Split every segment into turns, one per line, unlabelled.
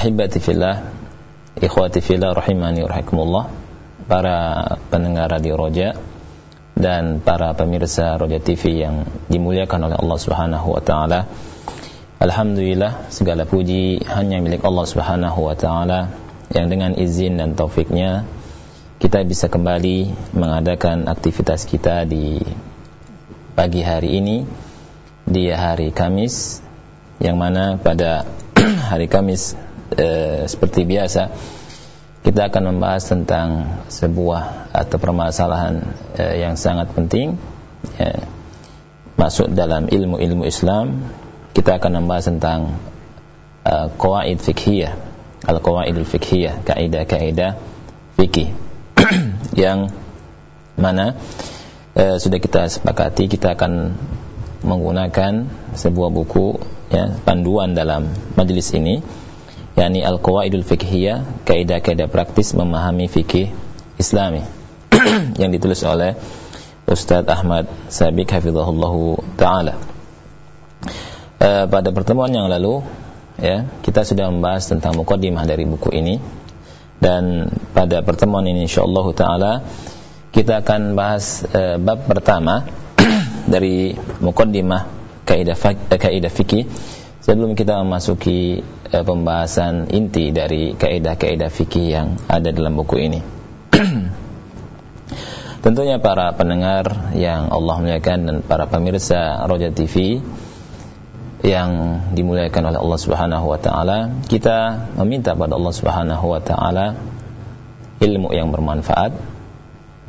Ahibati fillah, ikhwati fillah rahimani rahikumullah, para pendengar radio Roja dan para pemirsa Roja TV yang dimuliakan oleh Allah Subhanahu wa taala. Alhamdulillah segala puji hanya milik Allah Subhanahu wa taala yang dengan izin dan taufiknya kita bisa kembali mengadakan aktivitas kita di pagi hari ini di hari Kamis yang mana pada hari Kamis e, seperti biasa kita akan membahas tentang sebuah atau permasalahan e, yang sangat penting e, masuk dalam ilmu-ilmu Islam. Kita akan membahas tentang e, qawaid fikhiyah al-qawaidul fikhiyah kaidah-kaidah fikih yang mana e, sudah kita sepakati kita akan menggunakan sebuah buku ya panduan dalam majelis ini yakni Al-Qawaidul Fiqhiyah, kaidah-kaidah praktis memahami fikih Islami yang ditulis oleh Ustaz Ahmad Sabik hafizahullah taala. E, pada pertemuan yang lalu ya, kita sudah membahas tentang mukadimah dari buku ini dan pada pertemuan ini insyaallah taala kita akan bahas e, bab pertama dari mukadimah kaidah kaidah fikih sebelum kita memasuki uh, pembahasan inti dari kaidah-kaidah fikih yang ada dalam buku ini. Tentunya para pendengar yang Allah muliakan dan para pemirsa Roja TV yang dimuliakan oleh Allah Subhanahu wa taala, kita meminta pada Allah Subhanahu wa taala ilmu yang bermanfaat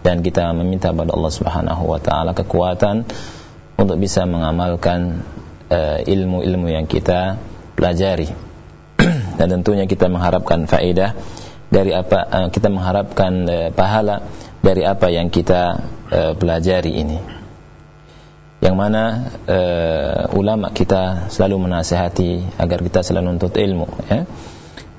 dan kita meminta pada Allah Subhanahu wa taala kekuatan untuk bisa mengamalkan ilmu-ilmu uh, yang kita pelajari. Dan tentunya kita mengharapkan faedah dari apa uh, kita mengharapkan uh, pahala dari apa yang kita uh, pelajari ini. Yang mana uh, ulama kita selalu menasihati agar kita selalu menuntut ilmu ya.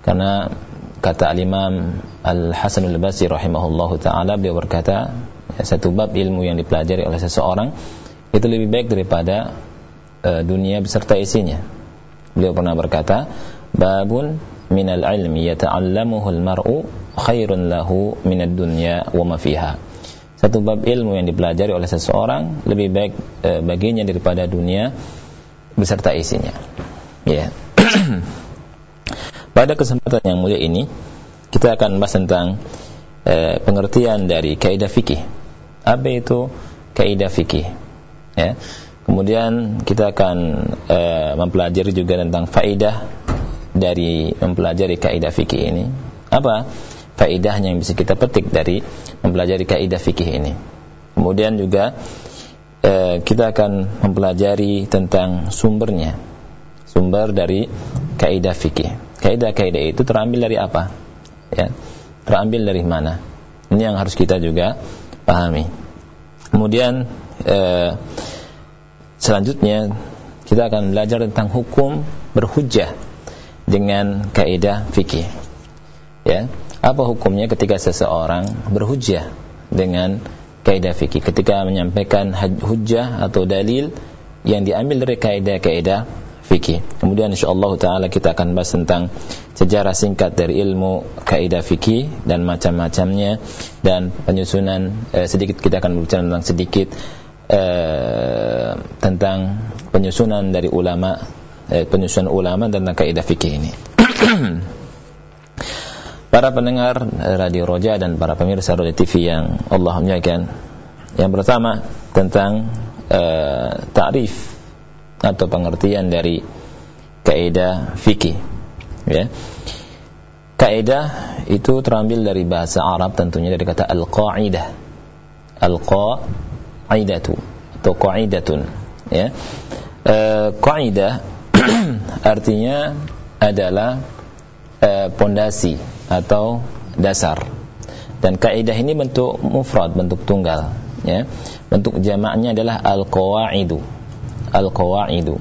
Karena kata al-Imam Al-Hasan Al-Basri rahimahullahu taala beliau berkata ya, satu bab ilmu yang dipelajari oleh seseorang itu lebih baik daripada uh, dunia beserta isinya. Beliau pernah berkata babun minal ilmi yata'allamuhu al-mar'u khairun lahu minad dunya wa ma fiha. Satu bab ilmu yang dipelajari oleh seseorang lebih baik e, baginya daripada dunia beserta isinya. Ya. Pada kesempatan yang mulia ini kita akan bahas tentang e, pengertian dari kaidah fikih. Apa itu kaidah fikih? Ya kemudian kita akan e, mempelajari juga tentang faidah dari mempelajari kaidah fikih ini? Apa faedahnya yang bisa kita petik dari mempelajari kaidah fikih ini? Kemudian juga eh, kita akan mempelajari tentang sumbernya. Sumber dari kaidah fikih. Kaidah-kaidah itu terambil dari apa? Ya. Terambil dari mana? Ini yang harus kita juga pahami. Kemudian eh, selanjutnya kita akan belajar tentang hukum berhujjah dengan kaidah fikih. Ya, apa hukumnya ketika seseorang berhujjah dengan kaidah fikih ketika menyampaikan hujjah atau dalil yang diambil dari kaidah-kaidah fikih. Kemudian insyaallah taala kita akan bahas tentang sejarah singkat dari ilmu kaidah fikih dan macam-macamnya dan penyusunan eh, sedikit kita akan berbicara tentang sedikit eh, tentang penyusunan dari ulama eh, penyusunan ulama tentang kaidah fikih ini. para pendengar Radio Roja dan para pemirsa Roja TV yang Allah muliakan. Yang pertama tentang uh, ta'rif atau pengertian dari kaidah fikih. Ya. Kaidah itu terambil dari bahasa Arab tentunya dari kata al-qaidah. Al-qaidatu atau qaidatun, ya. Uh, qaidah artinya adalah pondasi atau dasar. Dan kaidah ini bentuk mufrad, bentuk tunggal, ya. Bentuk jamaknya adalah al-qawaidu. Al-qawaidu.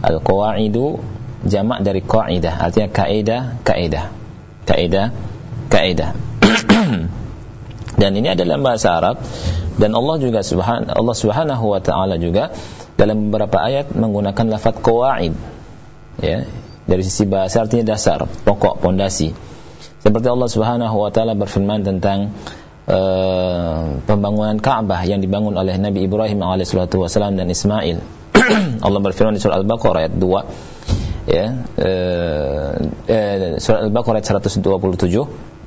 Al-qawaidu jamak dari qaidah, artinya kaidah, kaidah. Kaidah, kaidah. Dan ini adalah bahasa Arab. Dan Allah juga subhan Allah Subhanahu wa taala juga dalam beberapa ayat menggunakan lafaz qawaid. Ya dari sisi bahasa artinya dasar pokok pondasi. Seperti Allah Subhanahu wa taala berfirman tentang uh, pembangunan Ka'bah yang dibangun oleh Nabi Ibrahim alaihissalatu wasallam dan Ismail. Allah berfirman di surah Al-Baqarah ayat 2 ya uh, uh, surah Al-Baqarah ayat 127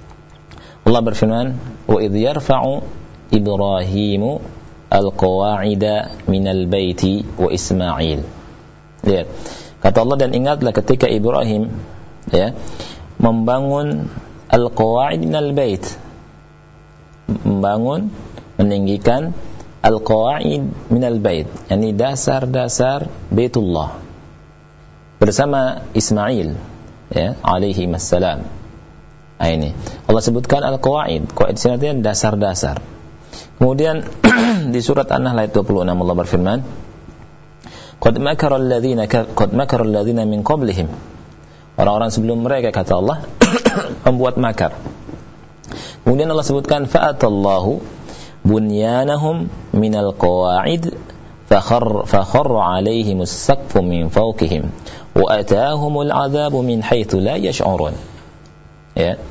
Allah berfirman wa idh yarfa'u Ibrahimu al-qawa'ida minal baiti wa Ismail. Lihat kata Allah dan ingatlah ketika Ibrahim ya membangun al-qawaid minal bait. Membangun meninggikan al-qawaid minal bait yakni dasar-dasar Baitullah bersama Ismail ya alaihi wassalam nah, ini Allah sebutkan al-qawaid qawaid sini artinya dasar-dasar kemudian di surat An-Nahl ayat 26 Allah berfirman qad makara alladhina qad makara alladhina min qablihim orang-orang sebelum mereka kata Allah membuat makar. Kemudian Allah sebutkan fa'atallahu bunyanahum minal qawa'id fakhar alaihim as-saqfu min fawqihim wa atahumul adzabu min haitsu la yash'urun. Ya.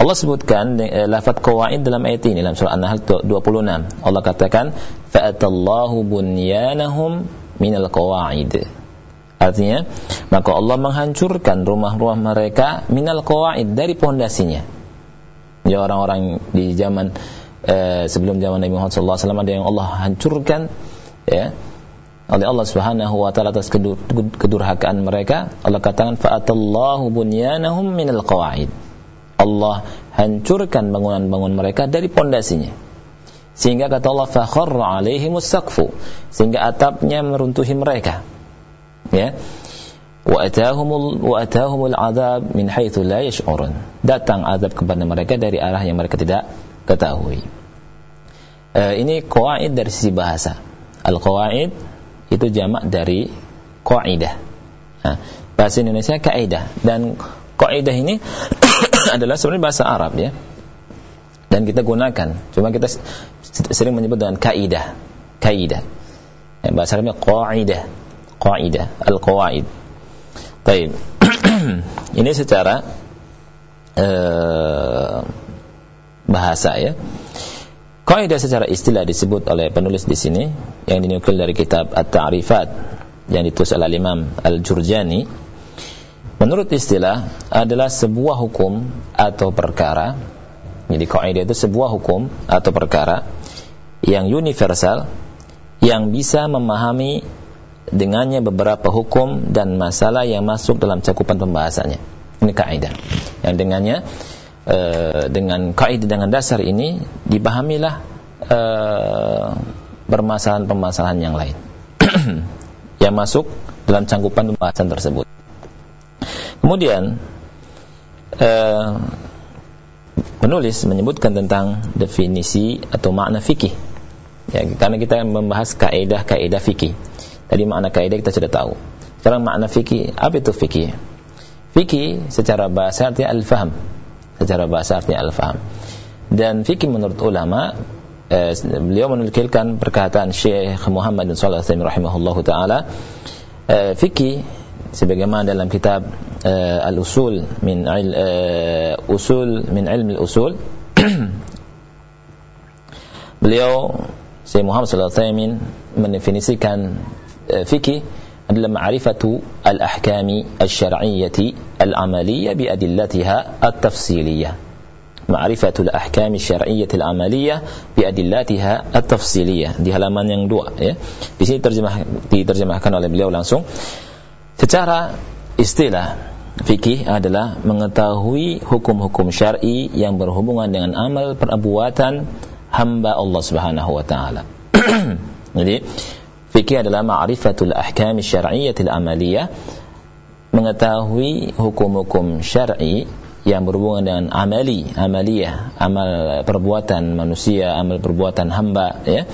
Allah sebutkan eh, lafaz qawaid dalam ayat ini dalam surah An-Nahl 26. Allah katakan fa'atallahu bunyanahum minal qawa'id Artinya, maka Allah menghancurkan rumah-rumah mereka minal qawaid dari pondasinya. Ya orang-orang di zaman eh, sebelum zaman Nabi Muhammad SAW ada yang Allah hancurkan ya oleh Allah Subhanahu wa taala atas kedur, kedurhakaan mereka. Allah katakan fa'atallahu bunyanahum minal qawaid. Allah hancurkan bangunan-bangunan mereka dari pondasinya. Sehingga kata Allah fakharra alaihimus saqfu, sehingga atapnya meruntuhi mereka ya wa atahumul wa atahumul azab min haitsu la yash'urun datang azab kepada mereka dari arah yang mereka tidak ketahui uh, ini qawaid dari sisi bahasa al qawaid itu jamak dari qaidah nah, bahasa Indonesia kaidah. Dan kaidah ini adalah sebenarnya bahasa Arab ya. Dan kita gunakan. Cuma kita sering menyebut dengan kaidah. Kaidah. Ya, bahasa Arabnya qaidah qaidah al-qawaid. Baik. Ini secara uh, bahasa ya. Kaidah secara istilah disebut oleh penulis di sini yang dinukil dari kitab At-Ta'rifat yang ditulis oleh Imam Al-Jurjani. Menurut istilah adalah sebuah hukum atau perkara. Jadi kaidah itu sebuah hukum atau perkara yang universal yang bisa memahami dengannya beberapa hukum dan masalah yang masuk dalam cakupan pembahasannya. Ini kaidah. Yang dengannya e, dengan kaidah dengan dasar ini dipahamilah e, permasalahan-permasalahan yang lain yang masuk dalam cakupan pembahasan tersebut. Kemudian e, penulis menyebutkan tentang definisi atau makna fikih. Ya, karena kita membahas kaidah-kaidah fikih. Tadi makna kaidah kita sudah tahu. Sekarang makna fikih, apa itu fikih? Fikih secara bahasa artinya al-faham. Secara bahasa artinya al-faham. Dan fikih menurut ulama eh, beliau menukilkan perkataan Syekh Muhammad bin Shalih Al-Utsaimin rahimahullahu taala eh, fikih sebagaimana dalam kitab uh, Al-Usul min uh, Usul min Ilmi Al-Usul beliau Syekh Muhammad alaihi wasallam mendefinisikan uh, fikih adalah ma'rifatu al-ahkami al-syar'iyyati al-amaliyah bi adillatiha at-tafsiliyah ma'rifatu al-ahkami al-syar'iyyati al-amaliyah bi adillatiha at-tafsiliyah di halaman yang dua ya. Di sini terjemah diterjemahkan oleh beliau langsung. Secara istilah fikih adalah mengetahui hukum-hukum syar'i yang berhubungan dengan amal perbuatan hamba Allah Subhanahu wa taala. Jadi fikih adalah ma'rifatul ahkam syar'iyyatil amaliyah mengetahui hukum-hukum syar'i yang berhubungan dengan amali, amaliyah, amal perbuatan manusia, amal perbuatan hamba ya.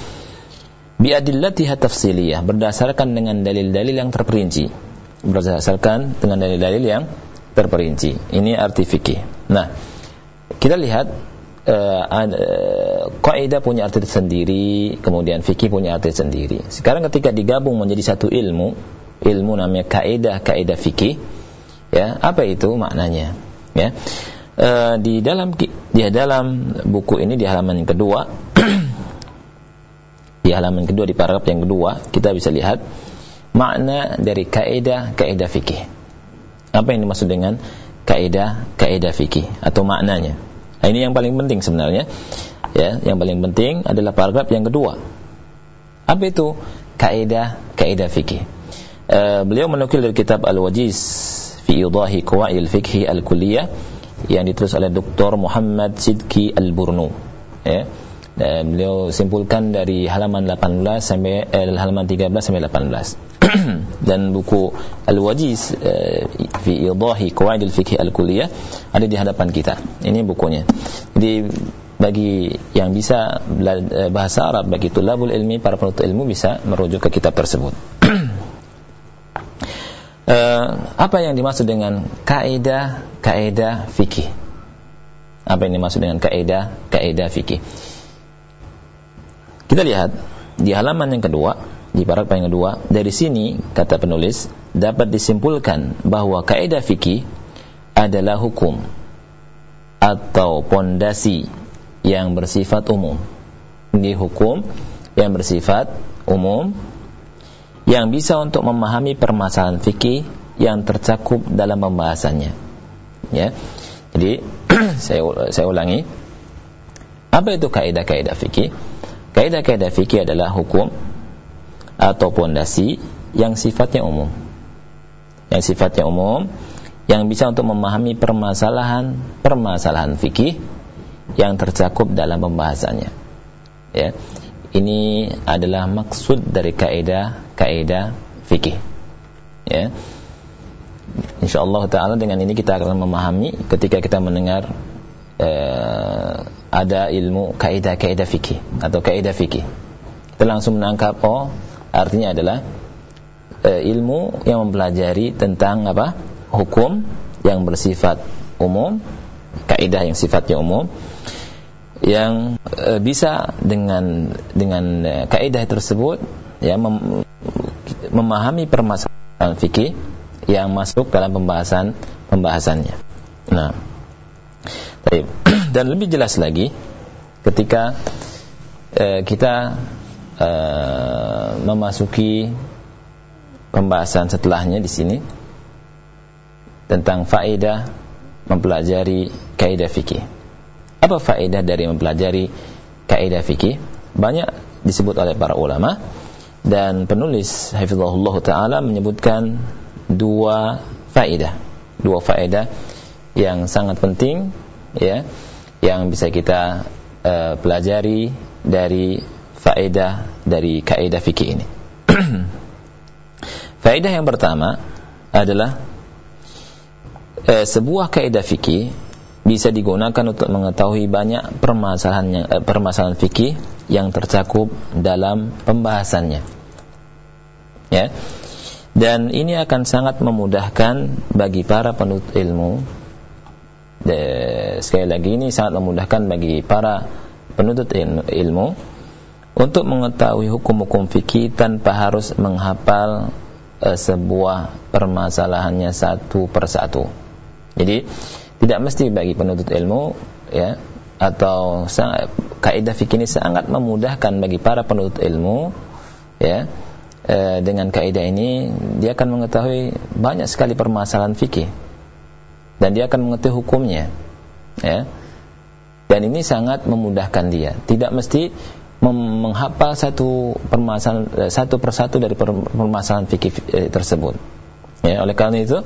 Biadillatiha tafsiliyah berdasarkan dengan dalil-dalil yang terperinci berdasarkan dengan dalil-dalil yang terperinci. Ini arti fikih. Nah, kita lihat uh, uh, kaidah punya arti sendiri, kemudian fikih punya arti sendiri. Sekarang ketika digabung menjadi satu ilmu, ilmu namanya kaidah kaidah fikih, ya apa itu maknanya? Ya, uh, di dalam di dalam buku ini di halaman yang kedua, di halaman kedua di paragraf yang kedua kita bisa lihat makna dari kaidah kaidah fikih. Apa yang dimaksud dengan kaidah kaidah fikih atau maknanya? Nah, ini yang paling penting sebenarnya. Ya, yang paling penting adalah paragraf yang kedua. Apa itu kaidah kaidah fikih? Uh, beliau menukil dari kitab Al-Wajiz fi idahi qawaid al-fiqh al-kulliyah yang ditulis oleh Dr. Muhammad Sidki Al-Burnu. Ya dan beliau simpulkan dari halaman 18 sampai eh, halaman 13 sampai 18 dan buku Al-Wajiz eh, fi idahi qawaid al-fiqh al-kulliyah ada di hadapan kita. Ini bukunya. Jadi bagi yang bisa eh, bahasa Arab bagi tulabul ilmi para penuntut ilmu bisa merujuk ke kitab tersebut. Uh, apa yang dimaksud dengan kaidah kaidah fikih apa yang dimaksud dengan kaidah kaidah fikih kita lihat di halaman yang kedua, di paragraf yang kedua, dari sini kata penulis dapat disimpulkan bahwa kaidah fikih adalah hukum atau pondasi yang bersifat umum. Ini hukum yang bersifat umum yang bisa untuk memahami permasalahan fikih yang tercakup dalam pembahasannya. Ya. Jadi saya saya ulangi. Apa itu kaidah-kaidah fikih? Kaidah-kaidah fikih adalah hukum atau pondasi yang sifatnya umum. Yang sifatnya umum yang bisa untuk memahami permasalahan-permasalahan fikih yang tercakup dalam pembahasannya. Ya. Ini adalah maksud dari kaidah-kaidah fikih. Ya. Insyaallah taala dengan ini kita akan memahami ketika kita mendengar eh, ada ilmu kaidah-kaidah fikih atau kaidah fikih. Kita langsung menangkap oh artinya adalah e, ilmu yang mempelajari tentang apa? hukum yang bersifat umum, kaidah yang sifatnya umum yang e, bisa dengan dengan e, kaidah tersebut ya mem, memahami permasalahan fikih yang masuk dalam pembahasan pembahasannya. Nah, dan lebih jelas lagi ketika uh, kita uh, memasuki pembahasan setelahnya di sini tentang faedah mempelajari kaidah fikih. Apa faedah dari mempelajari kaidah fikih? Banyak disebut oleh para ulama dan penulis hafizahullah taala menyebutkan dua faedah. Dua faedah yang sangat penting ya yang bisa kita uh, pelajari dari faedah dari kaidah fikih ini. faedah yang pertama adalah uh, sebuah kaidah fikih bisa digunakan untuk mengetahui banyak permasalahan yang, uh, permasalahan fikih yang tercakup dalam pembahasannya. Ya. Dan ini akan sangat memudahkan bagi para penuntut ilmu sekali lagi ini sangat memudahkan bagi para penuntut ilmu untuk mengetahui hukum-hukum fikih tanpa harus menghafal uh, sebuah permasalahannya satu persatu. Jadi tidak mesti bagi penuntut ilmu ya atau kaidah fikih ini sangat memudahkan bagi para penuntut ilmu ya e, dengan kaidah ini dia akan mengetahui banyak sekali permasalahan fikih dan dia akan mengetahui hukumnya ya. Dan ini sangat memudahkan dia. Tidak mesti menghafal satu permasalahan satu persatu dari permasalahan fikih eh, tersebut ya. Oleh karena itu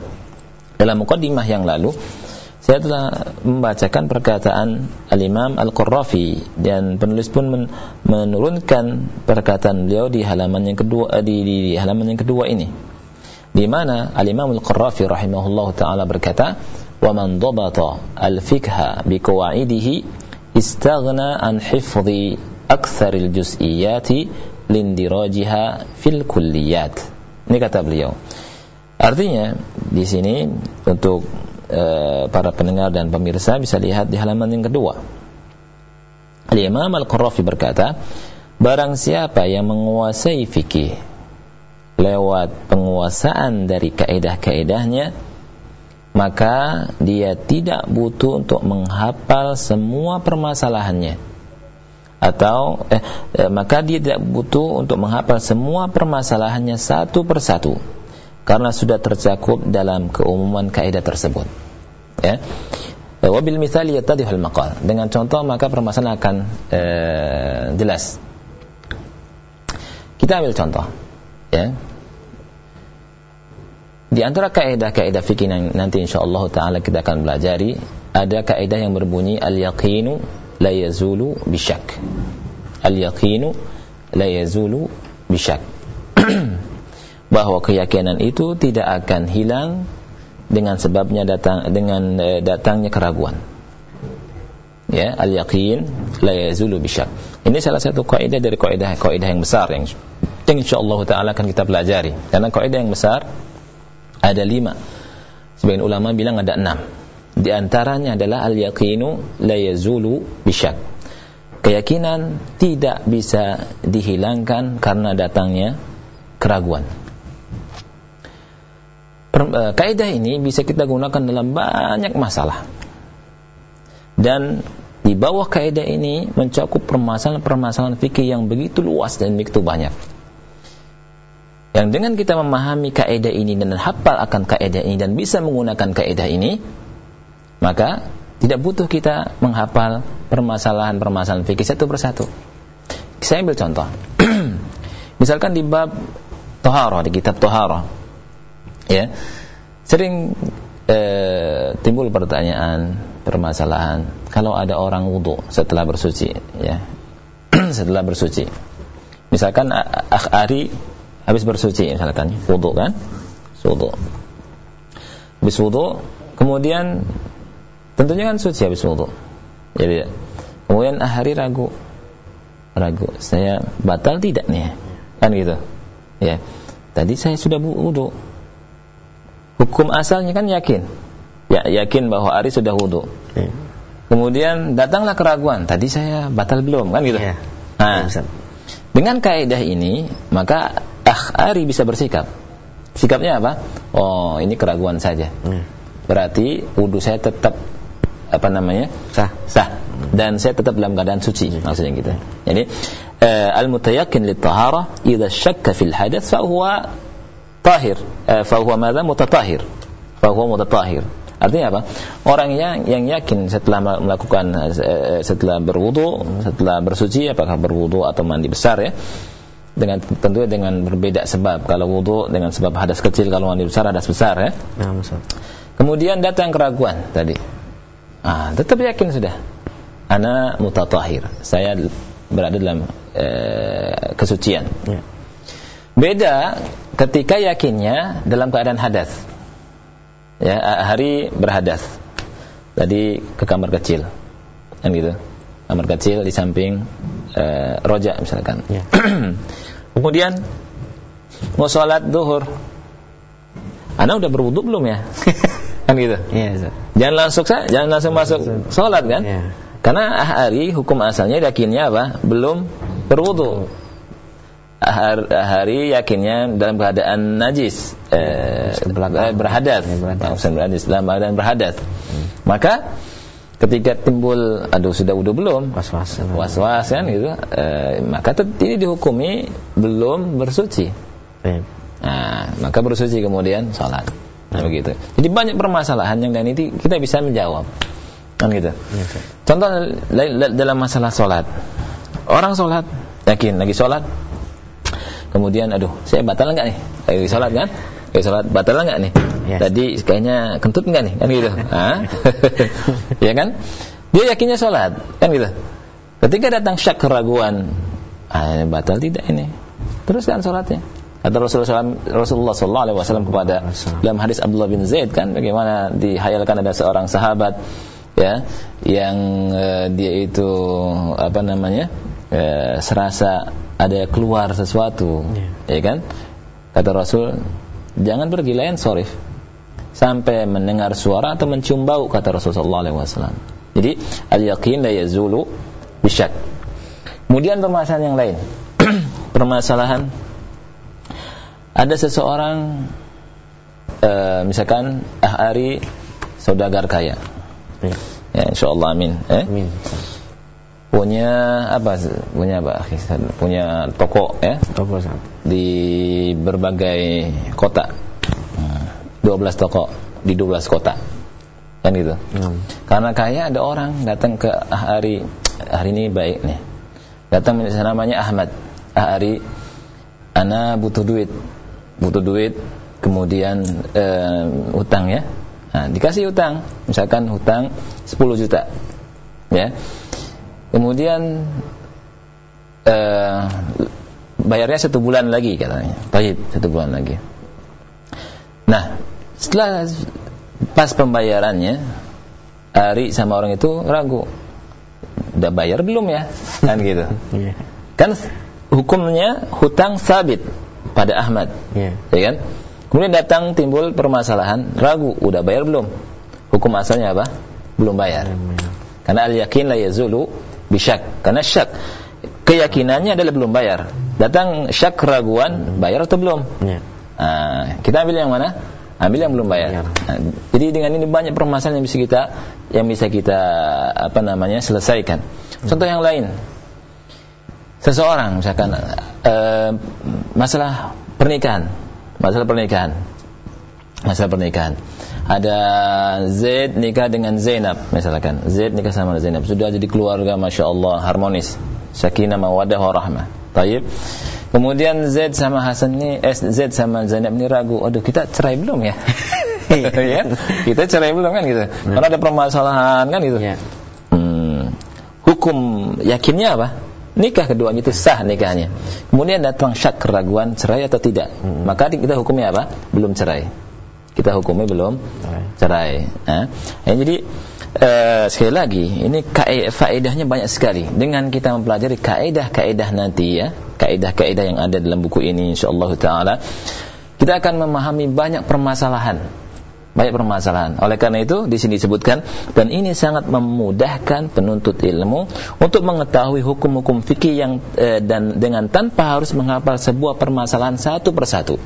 dalam mukadimah yang lalu saya telah membacakan perkataan Al-Imam Al-Qurrafi dan penulis pun men menurunkan perkataan beliau di halaman yang kedua eh, di, di, di halaman yang kedua ini. Di mana Al-Imam Al-Qurrafi rahimahullah taala berkata dhabata al-fiqha bi qawaidihi istaghna an hifdhi akthar al-juz'iyati lindirajiha fil kulliyat ini kata beliau artinya di sini untuk Eh, para pendengar dan pemirsa bisa lihat di halaman yang kedua. Al-Imam Al-Qurrafi berkata, barang siapa yang menguasai fikih lewat penguasaan dari kaedah-kaedahnya, maka dia tidak butuh untuk menghafal semua permasalahannya atau eh, eh, maka dia tidak butuh untuk menghafal semua permasalahannya satu persatu karena sudah tercakup dalam keumuman kaidah tersebut. Ya. Wabil misali yattadihul maqal. Dengan contoh maka permasalahan akan e, jelas. Kita ambil contoh, ya. Di antara kaidah-kaidah fikih yang nanti insyaallah taala kita akan pelajari, ada kaidah yang berbunyi al-yaqinu la yazulu bisyak. Al-yaqinu la yazulu bisyak. bahwa keyakinan itu tidak akan hilang dengan sebabnya datang dengan e, datangnya keraguan. Ya, al-yaqin la yazulu bisyak. Ini salah satu kaidah dari kaidah-kaidah yang besar yang yang insyaallah taala akan kita pelajari. Karena kaidah yang besar ada lima. Sebagian ulama bilang ada enam. Di antaranya adalah al-yaqinu la yazulu bisyak. Keyakinan tidak bisa dihilangkan karena datangnya keraguan. Eh, kaidah ini bisa kita gunakan dalam banyak masalah. Dan di bawah kaidah ini mencakup permasalahan-permasalahan fikih yang begitu luas dan begitu banyak. Yang dengan kita memahami kaidah ini dan hafal akan kaidah ini dan bisa menggunakan kaidah ini, maka tidak butuh kita menghafal permasalahan-permasalahan fikih satu persatu. Saya ambil contoh. Misalkan di bab Tohara, di kitab Tohara, ya sering eh, timbul pertanyaan permasalahan kalau ada orang wudhu setelah bersuci ya setelah bersuci misalkan akh Ari habis bersuci misalkan wudhu kan wudhu habis wudhu kemudian tentunya kan suci habis wudhu jadi kemudian Ahari ragu ragu saya batal tidak nih kan gitu ya tadi saya sudah wudhu Hukum asalnya kan yakin. Ya, yakin bahwa Ari sudah wudhu. Ya. Kemudian datanglah keraguan. Tadi saya batal belum, kan gitu. Ya. Nah, ya, dengan kaidah ini, maka ah Ari bisa bersikap. Sikapnya apa? Oh, ini keraguan saja. Ya. Berarti wudhu saya tetap apa namanya? Sah. Sah. Dan saya tetap dalam keadaan suci, maksudnya gitu. Jadi, uh, al-mutayakin lit taharah idza syakka fil hadath fa huwa tahir eh, fahuwa madza mutatahhir fahuwa mutatahhir artinya apa orang yang yang yakin setelah melakukan eh, setelah berwudu setelah bersuci apakah berwudu atau mandi besar ya dengan tentunya dengan berbeda sebab kalau wudu dengan sebab hadas kecil kalau mandi besar hadas besar ya nah, kemudian datang keraguan tadi ah tetap yakin sudah ana mutatahhir saya berada dalam eh, kesucian ya. Beda ketika yakinnya dalam keadaan hadas. Ya, hari berhadas. Tadi ke kamar kecil. Kan gitu. Kamar kecil di samping uh, roja misalkan. Ya. Kemudian mau sholat duhur. Anda udah berwudu belum ya? kan gitu. Iya, Jangan langsung jangan langsung masuk sholat kan? Ya. Karena ahari hukum asalnya yakinnya apa? Belum berwudu. Ahar- Ahari yakinnya dalam keadaan najis, eh, berhadas,
Ya, berhadas.
Dalam keadaan berhadas. Maka ketika timbul, aduh sudah wudu belum?
Was-was.
Was-was kan gitu, eh, maka ini dihukumi belum bersuci.
Iya.
Nah, maka bersuci kemudian sholat. Nah, begitu. Jadi banyak permasalahan yang dan itu kita bisa menjawab. Kan gitu.
Iya.
Contoh la- la- dalam masalah sholat. Orang sholat, yakin lagi sholat. Kemudian, aduh, saya batal nggak nih? Lagi sholat kan? Lagi sholat, batal nggak nih?
Yes.
Tadi kayaknya kentut nggak nih? Kan gitu. Hah? ya kan? Dia yakinnya sholat, kan gitu. Ketika datang syak keraguan, ah, batal tidak ini? Teruskan sholatnya. Kata Rasulullah Rasulullah Sallallahu Alaihi Wasallam kepada dalam hadis Abdullah bin Zaid kan bagaimana dihayalkan ada seorang sahabat ya yang eh, dia itu apa namanya eh, serasa ada keluar sesuatu
Iya.
ya kan kata Rasul jangan pergi lain sorif sampai mendengar suara atau mencium bau kata Rasulullah Wasallam jadi al yakin la yazulu bisyak kemudian permasalahan yang lain permasalahan ada seseorang eh, misalkan ahari saudagar kaya
Iya.
ya insyaallah amin eh?
Amin.
Punya apa punya apa? Punya toko ya?
Toko
di berbagai kota. Hmm, 12 toko di 12 kota. Kan gitu?
Hmm.
karena kaya ada orang datang ke hari hari ini baik nih. Datang namanya Ahmad. Ahari ana butuh duit. Butuh duit kemudian eh, hutang ya. Nah, dikasih hutang misalkan hutang 10 juta ya kemudian eh, bayarnya satu bulan lagi katanya. Baik satu bulan lagi. Nah setelah pas pembayarannya Ari sama orang itu ragu. Udah bayar belum ya? Kan gitu.
Iya.
kan hukumnya hutang sabit pada Ahmad.
Iya.
ya kan? Kemudian datang timbul permasalahan ragu udah bayar belum? Hukum asalnya apa? Belum bayar. Karena al yakin la yazulu bisyak. Karena syak. Keyakinannya adalah belum bayar. Datang syak keraguan bayar atau belum?
Iya.
Nah, kita ambil yang mana? Ambil yang belum bayar.
Bayar.
Nah, jadi dengan ini banyak permasalahan yang bisa kita yang bisa kita apa namanya selesaikan. Contoh yang lain. Seseorang misalkan eh, masalah pernikahan. Masalah pernikahan. Masalah pernikahan ada Zaid nikah dengan Zainab misalkan Zaid nikah sama Zainab sudah jadi keluarga masya Allah harmonis sakinah mawadah warahmah Taib kemudian Zaid sama Hasan ini eh, Zaid sama Zainab ini ragu aduh kita cerai belum ya ya kita cerai belum kan gitu karena ada permasalahan kan gitu
Iya.
Hmm, hukum yakinnya apa? Nikah keduanya itu sah nikahnya. Kemudian datang syak keraguan cerai atau tidak.
Hmm.
Maka kita hukumnya apa? Belum cerai. Kita hukumnya belum
Cerai.
Nah, ya, jadi eh, sekali lagi ini faedahnya banyak sekali. Dengan kita mempelajari kaedah-kaedah nanti ya, kaedah-kaedah yang ada dalam buku ini insyaallah taala, kita akan memahami banyak permasalahan banyak permasalahan. Oleh karena itu di sini disebutkan dan ini sangat memudahkan penuntut ilmu untuk mengetahui hukum-hukum fikih yang eh, dan dengan tanpa harus menghafal sebuah permasalahan satu persatu.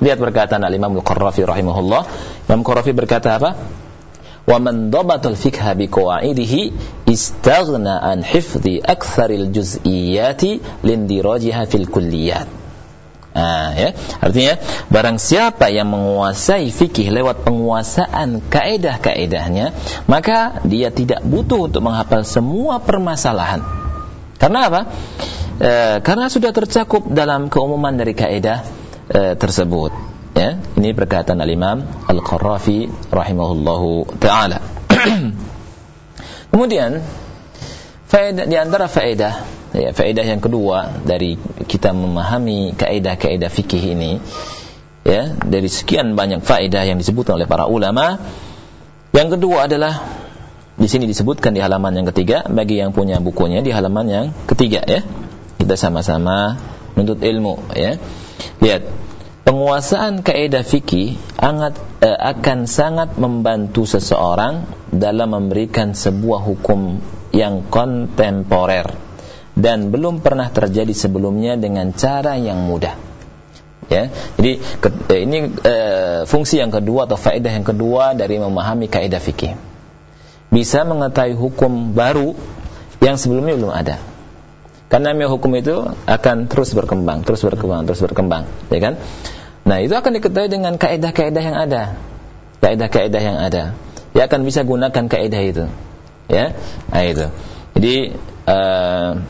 Lihat perkataan Al-Imam Al-Qarrafi rahimahullah. Imam Qarrafi berkata apa? Wa man dhabatal fiqha bi qawaidihi istaghna an hifdhi aktsaril juz'iyyati lindirajiha fil kulliyat. Nah, ya. Artinya barang siapa yang menguasai fikih lewat penguasaan kaedah-kaedahnya, maka dia tidak butuh untuk menghafal semua permasalahan. Karena apa? E, karena sudah tercakup dalam keumuman dari kaedah e, tersebut. Ya, ini perkataan Al-Imam Al-Qarrafi rahimahullahu taala. Kemudian faedah di antara faedah ya, faedah yang kedua dari kita memahami kaidah-kaidah fikih ini ya dari sekian banyak faedah yang disebutkan oleh para ulama yang kedua adalah di sini disebutkan di halaman yang ketiga bagi yang punya bukunya di halaman yang ketiga ya kita sama-sama menuntut ilmu ya lihat penguasaan kaidah fikih sangat eh, akan sangat membantu seseorang dalam memberikan sebuah hukum yang kontemporer dan belum pernah terjadi sebelumnya dengan cara yang mudah. Ya, jadi ke, eh, ini eh, fungsi yang kedua atau faedah yang kedua dari memahami kaidah fikih. Bisa mengetahui hukum baru yang sebelumnya belum ada. Karena hukum itu akan terus berkembang, terus berkembang, terus berkembang, ya kan? Nah, itu akan diketahui dengan kaidah-kaidah yang ada. Kaidah-kaidah yang ada. Ya akan bisa gunakan kaidah itu. Ya. Nah, itu. Jadi uh,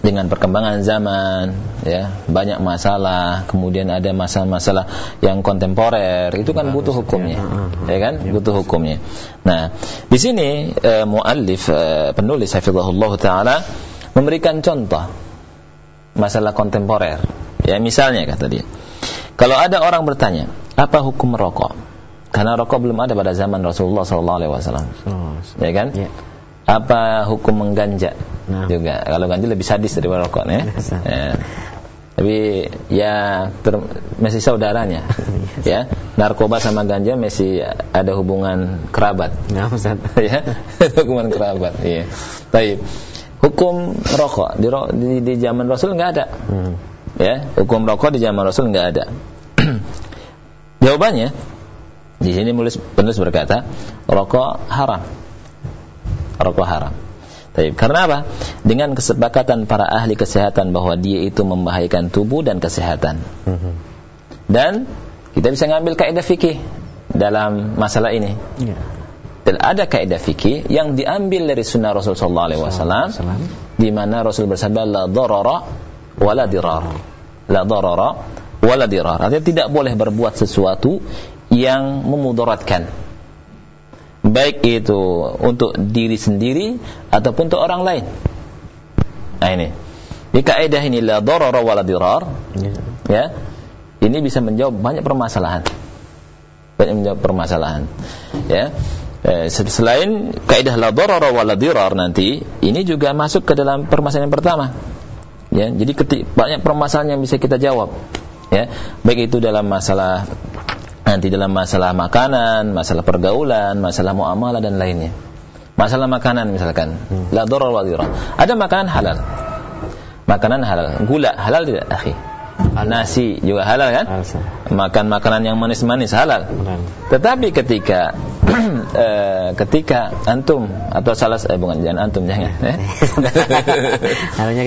dengan perkembangan zaman ya banyak masalah kemudian ada masalah-masalah yang kontemporer itu kan butuh hukumnya ya kan butuh hukumnya nah di sini uh, muallif uh, penulis hafizahullah taala memberikan contoh masalah kontemporer. Ya misalnya kata dia. Kalau ada orang bertanya apa hukum rokok? Karena rokok belum ada pada zaman Rasulullah SAW ya kan? ya. Apa hukum mengganja? Nah. juga. Kalau ganja lebih sadis daripada rokok ya. ya. tapi ya ter, masih saudaranya. Ya. Narkoba sama ganja masih ada hubungan kerabat. Nah, ya. Hubungan kerabat iya. Baik hukum rokok di, di, di zaman Rasul nggak ada hmm. ya hukum rokok di zaman Rasul nggak ada jawabannya di sini penulis penulis berkata rokok haram rokok haram. Tapi karena apa? Dengan kesepakatan para ahli kesehatan bahwa dia itu membahayakan tubuh dan kesehatan. Mhm. Dan kita bisa ngambil kaidah fikih dalam masalah ini. Ya. Dan ada kaidah fikih yang diambil dari sunnah Rasul sallallahu alaihi wasallam di mana Rasul bersabda la darara wala dirar. La darara wala dirar. Artinya tidak boleh berbuat sesuatu yang memudaratkan baik itu untuk diri sendiri ataupun untuk orang lain. Nah ini. Di kaidah ini la darara wala dirar. Ya. ya. Ini bisa menjawab banyak permasalahan. Banyak menjawab permasalahan. Ya. Eh, selain kaidah la darara wala dirar nanti, ini juga masuk ke dalam permasalahan yang pertama. Ya, jadi ketik, banyak permasalahan yang bisa kita jawab. Ya, baik itu dalam masalah nanti dalam masalah makanan, masalah pergaulan, masalah muamalah dan lainnya. Masalah makanan misalkan, hmm. la darar wa Ada makanan halal. Makanan halal. Gula halal tidak, akhi? Nasi juga halal kan? Makan makanan yang manis-manis halal. Tetapi ketika uh, ketika antum atau salah eh, bukan jangan antum jangan eh.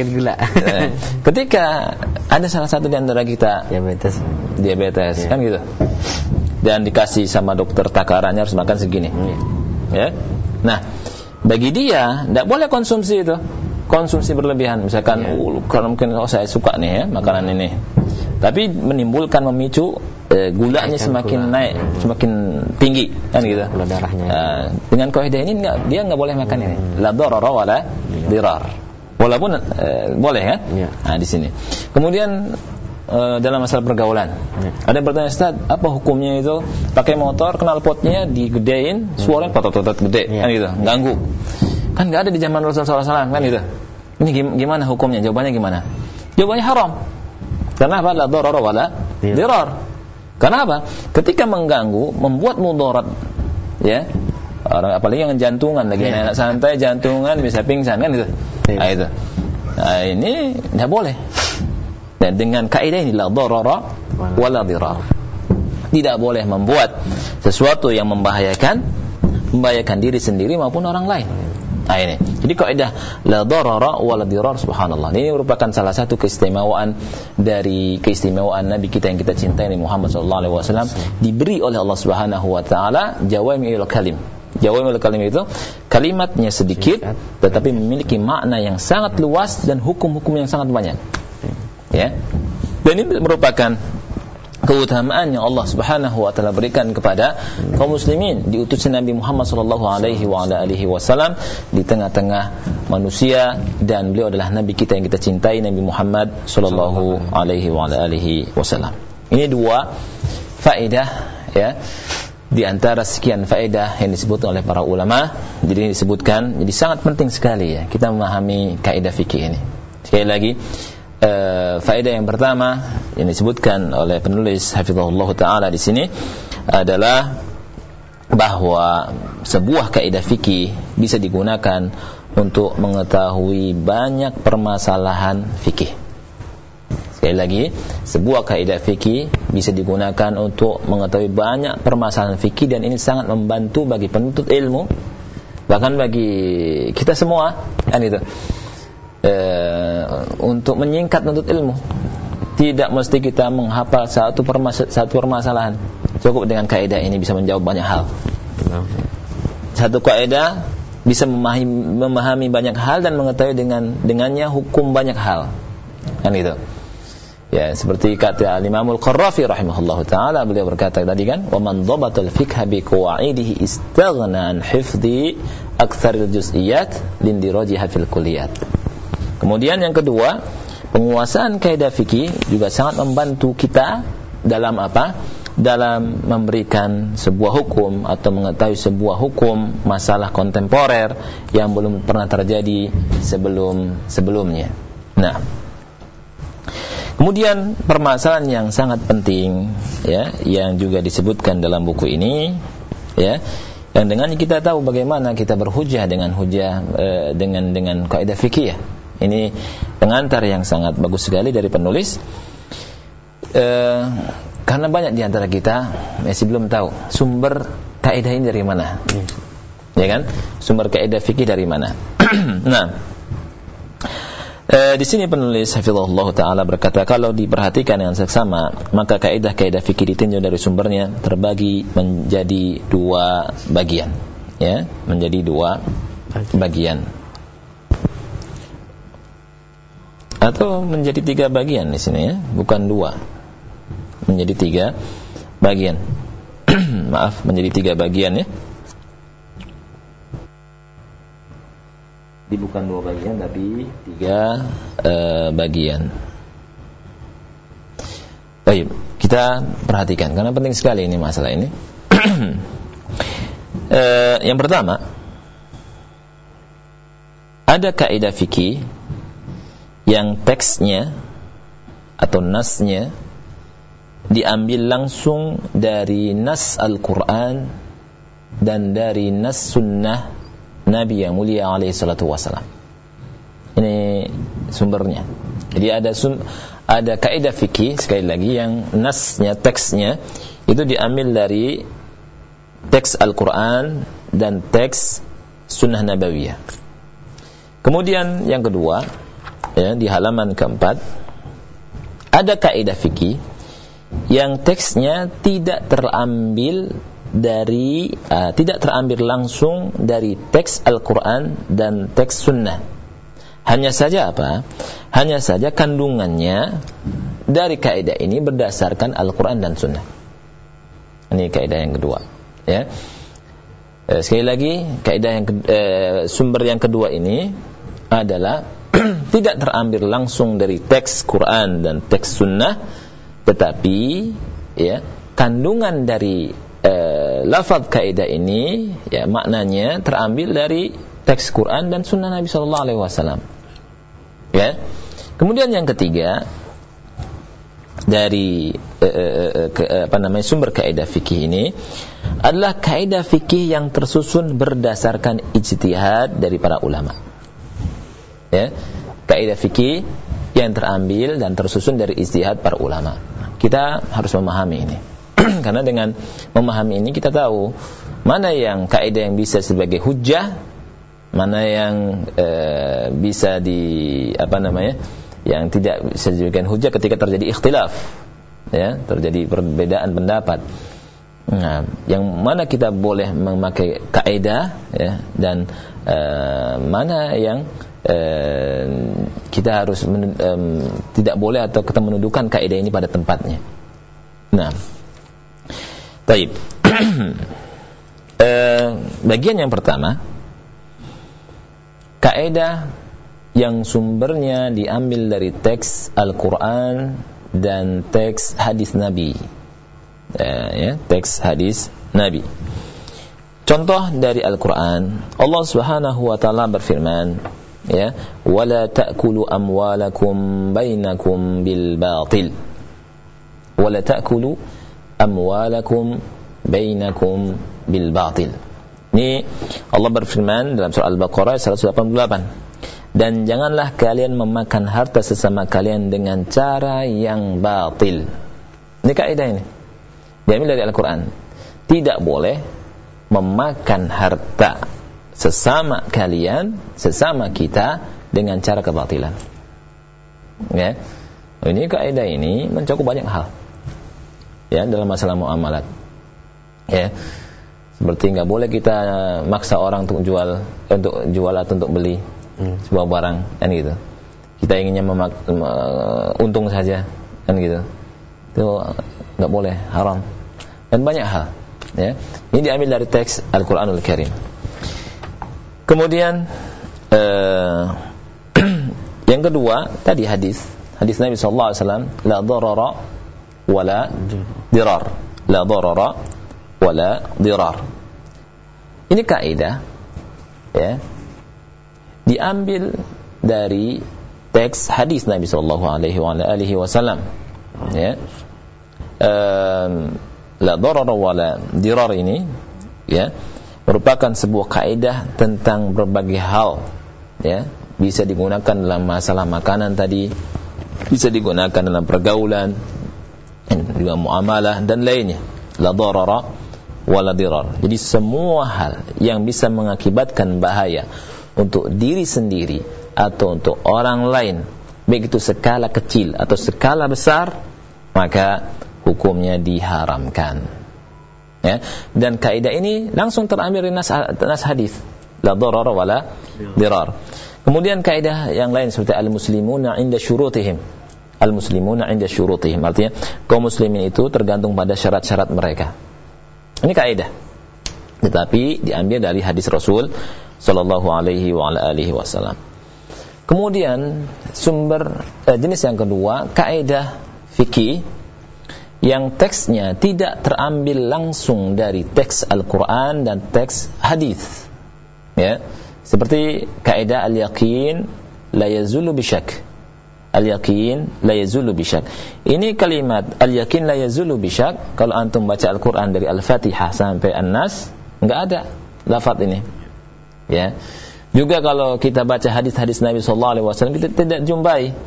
Gula.
Eh, ketika ada salah satu di antara kita
diabetes
diabetes ya. kan gitu dan dikasih sama dokter takarannya harus makan segini ya, ya? nah bagi dia tidak boleh konsumsi itu konsumsi berlebihan misalkan ya. uh, karena mungkin oh saya suka nih ya makanan ya. ini tapi menimbulkan memicu eh, gulanya semakin gula. naik semakin tinggi kan gitu
gula darahnya uh,
dengan kaidah ini enggak, dia nggak boleh makan hmm. ini la darara wala dirar walaupun eh, boleh kan ya. nah di sini kemudian uh, dalam masalah pergaulan. Ya. Ada yang bertanya, Ustaz, apa hukumnya itu pakai motor, kenal potnya digedein, suaranya potot-potot gede, ya. kan gitu, ganggu. Kan nggak ada di zaman Rasulullah SAW, kan gitu. Ini gimana hukumnya? Jawabannya gimana? Jawabannya haram. Karena apa? La darar wala ya. dirar. Karena apa? Ketika mengganggu, membuat mudarat, ya, orang apalagi yang jantungan lagi ya. enak santai jantungan bisa pingsan kan gitu. Ya. Nah, itu. Nah, ini tidak boleh. Dan dengan kaidah ini la darara wala dirar. Tidak boleh membuat sesuatu yang membahayakan membahayakan diri sendiri maupun orang lain. Nah ini. Jadi kaidah la darara wala dirar subhanallah. Ini merupakan salah satu keistimewaan dari keistimewaan Nabi kita yang kita cintai Muhammad sallallahu alaihi wasallam diberi oleh Allah Subhanahu wa taala jawami'ul kalim. Jawami'ul kalim itu kalimatnya sedikit tetapi memiliki makna yang sangat luas dan hukum-hukum yang sangat banyak ya dan ini merupakan keutamaan yang Allah Subhanahu wa taala berikan kepada kaum muslimin diutusnya Nabi Muhammad sallallahu alaihi wa ala alihi wasallam di tengah-tengah manusia dan beliau adalah nabi kita yang kita cintai Nabi Muhammad sallallahu alaihi wa ala alihi wasallam. Ini dua faedah ya di antara sekian faedah yang disebutkan oleh para ulama. Jadi disebutkan jadi sangat penting sekali ya kita memahami kaidah fikih ini. Sekali lagi uh, faedah yang pertama yang disebutkan oleh penulis hafizahullah taala di sini adalah bahwa sebuah kaidah fikih bisa digunakan untuk mengetahui banyak permasalahan fikih. Sekali lagi, sebuah kaidah fikih bisa digunakan untuk mengetahui banyak permasalahan fikih dan ini sangat membantu bagi penuntut ilmu bahkan bagi kita semua kan itu e, untuk menyingkat menuntut ilmu tidak mesti kita menghafal satu, permas satu permasalahan. Cukup dengan kaidah ini bisa menjawab banyak hal. Satu kaidah bisa memahami, memahami banyak hal dan mengetahui dengan dengannya hukum banyak hal. Kan itu Ya, seperti kata Al-Imam Al-Qarrafi rahimahullah taala beliau berkata tadi kan, "Wa man dhabata al-fiqh bi qawaidihi istaghna an hifdhi aktsar al-juz'iyat lindirajiha fil kulliyat." Kemudian yang kedua, penguasaan kaidah fikih juga sangat membantu kita dalam apa? Dalam memberikan sebuah hukum atau mengetahui sebuah hukum masalah kontemporer yang belum pernah terjadi sebelum sebelumnya. Nah, Kemudian permasalahan yang sangat penting ya yang juga disebutkan dalam buku ini ya yang dengan kita tahu bagaimana kita berhujah dengan hujah e, dengan dengan kaidah fikih ya. Ini pengantar yang sangat bagus sekali dari penulis. E, karena banyak di antara kita masih belum tahu sumber kaidah ini dari mana. Hmm. Ya kan? Sumber kaidah fikih dari mana. nah, E, di sini penulis Hafizullah Ta'ala berkata, kalau diperhatikan dengan seksama, maka kaidah-kaidah fikih ditinjau dari sumbernya terbagi menjadi dua bagian. Ya, menjadi dua bagian. Atau menjadi tiga bagian di sini ya, bukan dua. Menjadi tiga bagian. Maaf, menjadi tiga bagian ya. Jadi bukan dua bagian tapi tiga uh, bagian. Baik, kita perhatikan karena penting sekali ini masalah ini. uh, yang pertama, ada kaidah fikih yang teksnya atau nasnya diambil langsung dari nas Al-Quran dan dari nas sunnah Nabi yang mulia alaihi salatu wasalam. Ini sumbernya. Jadi ada sum, ada kaidah fikih sekali lagi yang nasnya teksnya itu diambil dari teks Al-Qur'an dan teks Sunnah Nabawiyah. Kemudian yang kedua, ya, di halaman keempat ada kaidah fikih yang teksnya tidak terambil dari uh, tidak terambil langsung dari teks Al-Quran dan teks Sunnah. Hanya saja apa? Hanya saja kandungannya dari kaidah ini berdasarkan Al-Quran dan Sunnah. Ini kaidah yang kedua. Ya. Eh, sekali lagi kaidah yang eh, sumber yang kedua ini adalah tidak terambil langsung dari teks Quran dan teks Sunnah, tetapi ya kandungan dari eh, lafaz kaidah ini ya maknanya terambil dari teks Quran dan sunnah Nabi Shallallahu Alaihi Wasallam. Ya. Kemudian yang ketiga dari eh, eh, eh eh, apa namanya sumber kaidah fikih ini adalah kaidah fikih yang tersusun berdasarkan ijtihad dari para ulama. Ya. Kaidah fikih yang terambil dan tersusun dari ijtihad para ulama. Kita harus memahami ini. Karena dengan memahami ini kita tahu mana yang kaidah yang bisa sebagai hujah, mana yang e, bisa di apa namanya? yang tidak bisa dijadikan hujah ketika terjadi ikhtilaf. Ya, terjadi perbedaan pendapat. Nah, yang mana kita boleh memakai kaidah ya dan e, mana yang kita harus men, tidak boleh atau kita menuduhkan kaidah ini pada tempatnya. Nah, Taib. eh, bagian yang pertama kaidah yang sumbernya diambil dari teks Al-Qur'an dan teks hadis Nabi. Eh, ya, teks hadis Nabi. Contoh dari Al-Qur'an, Allah Subhanahu wa taala berfirman, ya, "Wala ta'kulu amwalakum bainakum bil batil." Wala ta'kulu amwalakum bainakum bil batil Ini Allah berfirman dalam surah Al-Baqarah 188. Dan janganlah kalian memakan harta sesama kalian dengan cara yang batil. Ini kaidah ini. Diambil dari Al-Quran. Tidak boleh memakan harta sesama kalian, sesama kita dengan cara kebatilan. Ya. Ini kaidah ini mencakup banyak hal. Ya, dalam masalah muamalat. Ya Seperti nggak boleh kita maksa orang untuk jual, untuk jual atau untuk beli hmm. sebuah barang, kan gitu. Kita inginnya memak untung saja, kan gitu. Itu nggak boleh, haram. Dan banyak hal. Ya. Ini diambil dari teks Al-Quranul Karim. Kemudian uh, yang kedua tadi hadis hadis Nabi sallallahu alaihi wasallam la darara wala dirar la darara wala dirar. Ini kaidah ya. Diambil dari teks hadis Nabi sallallahu alaihi wasallam ya. Um, la darar wala dirar ini ya merupakan sebuah kaidah tentang berbagai hal ya bisa digunakan dalam masalah makanan tadi bisa digunakan dalam pergaulan juga muamalah dan lainnya la darara wala dirar. Jadi semua hal yang bisa mengakibatkan bahaya untuk diri sendiri atau untuk orang lain, baik itu skala kecil atau skala besar, maka hukumnya diharamkan. Ya. Dan kaidah ini langsung terambil dari nas, nas hadis, la darar wala dirar. Kemudian kaidah yang lain seperti al-muslimuna inda syurutihim. Al-muslimuna inda syurutihim. Artinya kaum muslimin itu tergantung pada syarat-syarat mereka. Ini kaidah. Tetapi diambil dari hadis Rasul sallallahu alaihi wa ala alihi wasallam. Kemudian sumber eh, jenis yang kedua kaidah fikih yang teksnya tidak terambil langsung dari teks Al-Qur'an dan teks hadis. Ya. Seperti kaidah al-yaqin la yazulu bisyak al-yakin la yazulu bisyak. Ini kalimat al-yakin la yazulu bisyak kalau antum baca Al-Qur'an dari Al-Fatihah sampai An-Nas enggak ada lafaz ini. Ya. Juga kalau kita baca hadis-hadis Nabi sallallahu alaihi wasallam kita tidak jumpai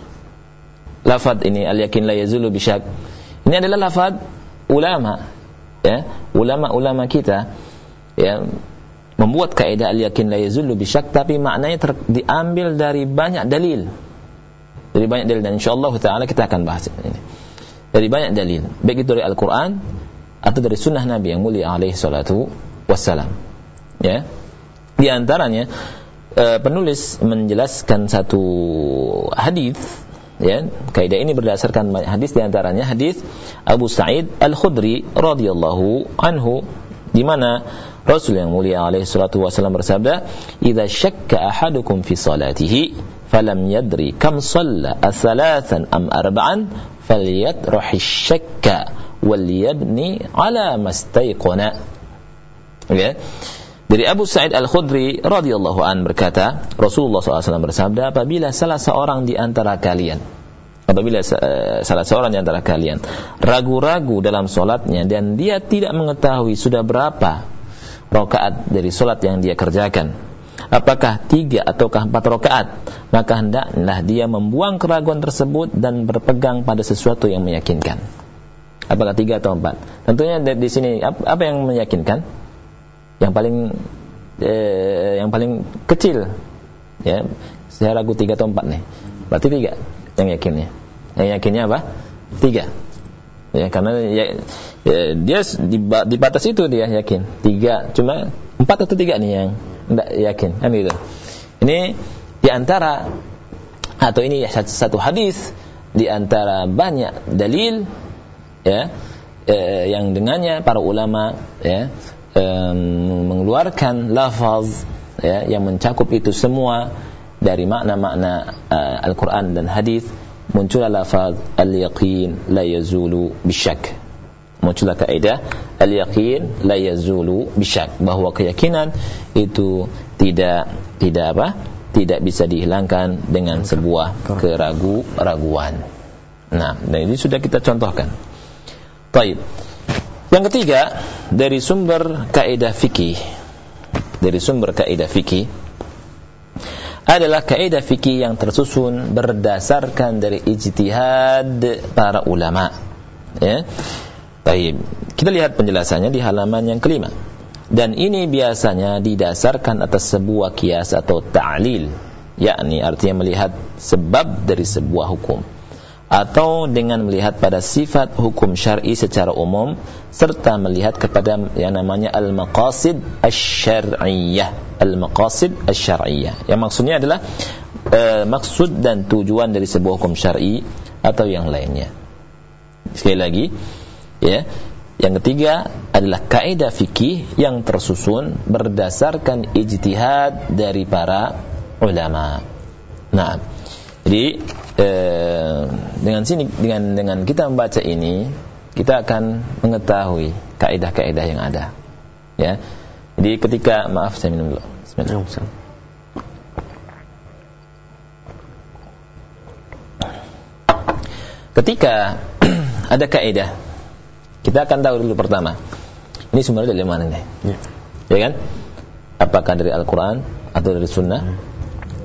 lafaz ini al-yakin la yazulu bisyak. Ini adalah lafaz ulama ya, ulama-ulama kita ya membuat kaidah al-yakin la yazulu bisyak tapi maknanya diambil dari banyak dalil dari banyak dalil dan insyaallah taala kita akan bahas ini. Dari banyak dalil, baik itu dari Al-Qur'an atau dari sunnah Nabi yang mulia alaihi salatu wassalam. Ya. Di antaranya e, penulis menjelaskan satu hadis ya kaidah ini berdasarkan hadis di antaranya hadis Abu Sa'id Al-Khudri radhiyallahu anhu di mana Rasul yang mulia alaihi salatu wasallam bersabda, "Idza syakka ahadukum fi salatihi falam yadri kam shalla athalathan am arba'an falyatrah syakka wal yabni ala mastayqana ya dari Abu Sa'id Al-Khudri radhiyallahu an berkata, Rasulullah SAW bersabda, apabila salah seorang di antara kalian apabila uh, salah seorang di antara kalian ragu-ragu dalam solatnya dan dia tidak mengetahui sudah berapa rakaat dari solat yang dia kerjakan apakah tiga ataukah empat rakaat maka hendaklah dia membuang keraguan tersebut dan berpegang pada sesuatu yang meyakinkan. Apakah tiga atau empat? Tentunya di sini apa yang meyakinkan yang paling eh, yang paling kecil ya. Saya ragu tiga atau empat nih. Berarti tiga yang yakinnya. Yang yakinnya apa? Tiga. Ya karena ya, ya, dia di, di batas itu dia yakin. Tiga cuma empat atau tiga nih yang tidak yakin. Kan gitu. Ini di antara atau ini satu hadis di antara banyak dalil ya eh, yang dengannya para ulama ya mengeluarkan lafaz ya yang mencakup itu semua dari makna-makna uh, Al-Quran dan hadis muncullah lafaz al-yaqin la yazulu bisyak muncullah kaidah al-yaqin la yazulu bisyak bahwa keyakinan itu tidak tidak apa tidak bisa dihilangkan dengan sebuah keragu-raguan. Nah, dan ini sudah kita contohkan. Baik. Yang ketiga dari sumber kaidah fikih dari sumber kaidah fikih adalah kaidah fikih yang tersusun berdasarkan dari ijtihad para ulama. Ya. Baik, kita lihat penjelasannya di halaman yang kelima. Dan ini biasanya didasarkan atas sebuah kias atau ta'lil, yakni artinya melihat sebab dari sebuah hukum atau dengan melihat pada sifat hukum syar'i secara umum serta melihat kepada yang namanya al-maqasid asy-syar'iyyah. Al-maqasid asy-syar'iyyah. Yang maksudnya adalah uh, maksud dan tujuan dari sebuah hukum syar'i atau yang lainnya. Sekali lagi ya yang ketiga adalah kaidah fikih yang tersusun berdasarkan ijtihad dari para ulama. Nah jadi eh, dengan sini dengan dengan kita membaca ini kita akan mengetahui kaidah-kaidah yang ada. Ya. Jadi ketika maaf saya minum dulu. Bismillah. Ketika ada kaidah, kita akan tahu dulu pertama. Ini sumbernya dari mana nih? Ya. ya kan? Apakah dari Al-Qur'an atau dari Sunnah? Hmm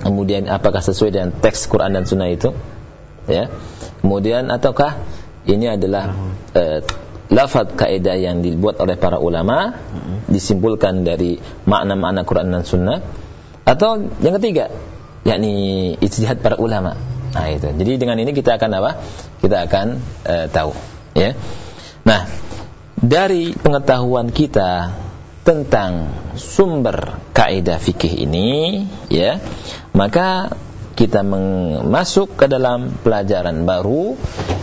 kemudian apakah sesuai dengan teks Quran dan Sunnah itu? Ya. Kemudian ataukah ini adalah uh, lafaz kaidah yang dibuat oleh para ulama disimpulkan dari makna-makna Quran dan Sunnah? Atau yang ketiga yakni ijtihad para ulama. Nah itu. Jadi dengan ini kita akan apa? Kita akan uh, tahu. Ya. Nah dari pengetahuan kita tentang sumber kaidah fikih ini ya maka kita masuk ke dalam pelajaran baru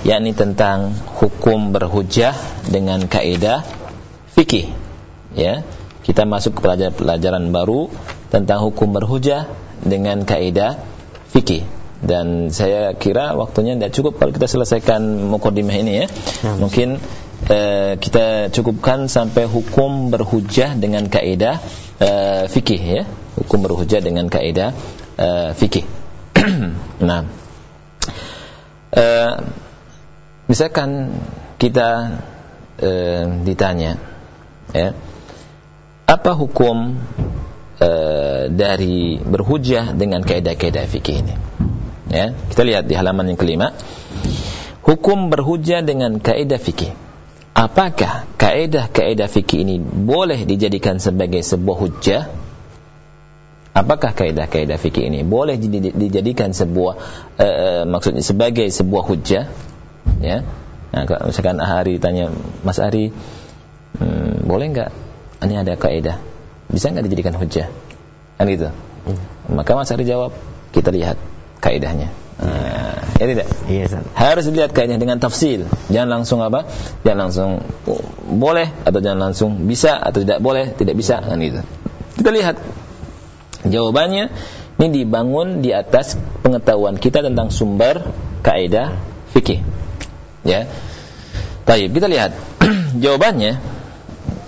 yakni tentang hukum berhujah dengan kaidah fikih ya kita masuk ke pelajaran, pelajaran baru tentang hukum berhujah dengan kaidah fikih dan saya kira waktunya tidak cukup kalau kita selesaikan mukadimah ini ya. Hmm. Mungkin uh, kita cukupkan sampai hukum berhujah dengan kaidah uh, fikih ya. Hukum berhujah dengan kaidah uh, fikih. nah, uh, misalkan kita uh, ditanya, ya, apa hukum uh, dari berhujah dengan kaidah-kaidah fikih ini? Ya, kita lihat di halaman yang kelima. Hukum berhujah dengan kaidah fikih. Apakah kaidah-kaidah fikih ini boleh dijadikan sebagai sebuah hujah Apakah kaidah-kaidah fikih ini boleh dijadikan sebuah uh, maksudnya sebagai sebuah hujah? Ya. Nah, kalau misalkan Ahari tanya, Mas Ari, hmm, boleh nggak? Ini ada kaidah, bisa nggak dijadikan hujah? Kan gitu. Hmm. Maka Mas Ari jawab, kita lihat kaidahnya. Nah, ya tidak? Iya, Harus dilihat kaidahnya dengan tafsil. Jangan langsung apa? Jangan langsung oh, boleh atau jangan langsung bisa atau tidak boleh, tidak bisa kan gitu. Kita lihat Jawabannya ini dibangun di atas pengetahuan kita tentang sumber kaidah fikih. Ya. Baik, kita lihat jawabannya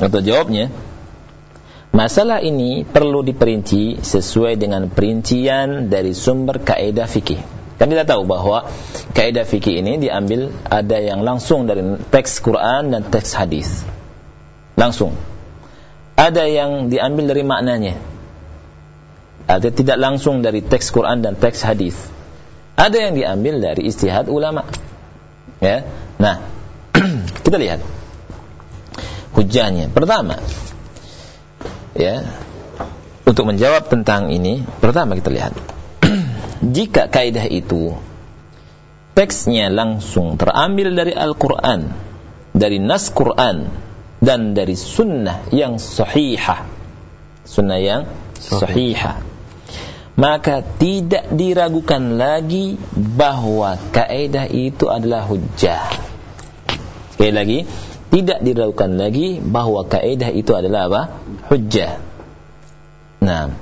atau jawabnya Masalah ini perlu diperinci sesuai dengan perincian dari sumber kaidah fikih. Kan kita tahu bahwa kaidah fikih ini diambil ada yang langsung dari teks Quran dan teks hadis. Langsung. Ada yang diambil dari maknanya. Ada tidak langsung dari teks Quran dan teks hadis. Ada yang diambil dari istihad ulama. Ya. Nah, kita lihat hujahnya. Pertama, ya, untuk menjawab tentang ini, pertama kita lihat. Jika kaidah itu teksnya langsung terambil dari Al-Quran, dari nas Quran, dan dari sunnah yang sahihah. Sunnah yang sahihah maka tidak diragukan lagi bahwa kaidah itu adalah hujjah. Sekali lagi, tidak diragukan lagi bahwa kaidah itu adalah apa? Hujjah. Nah,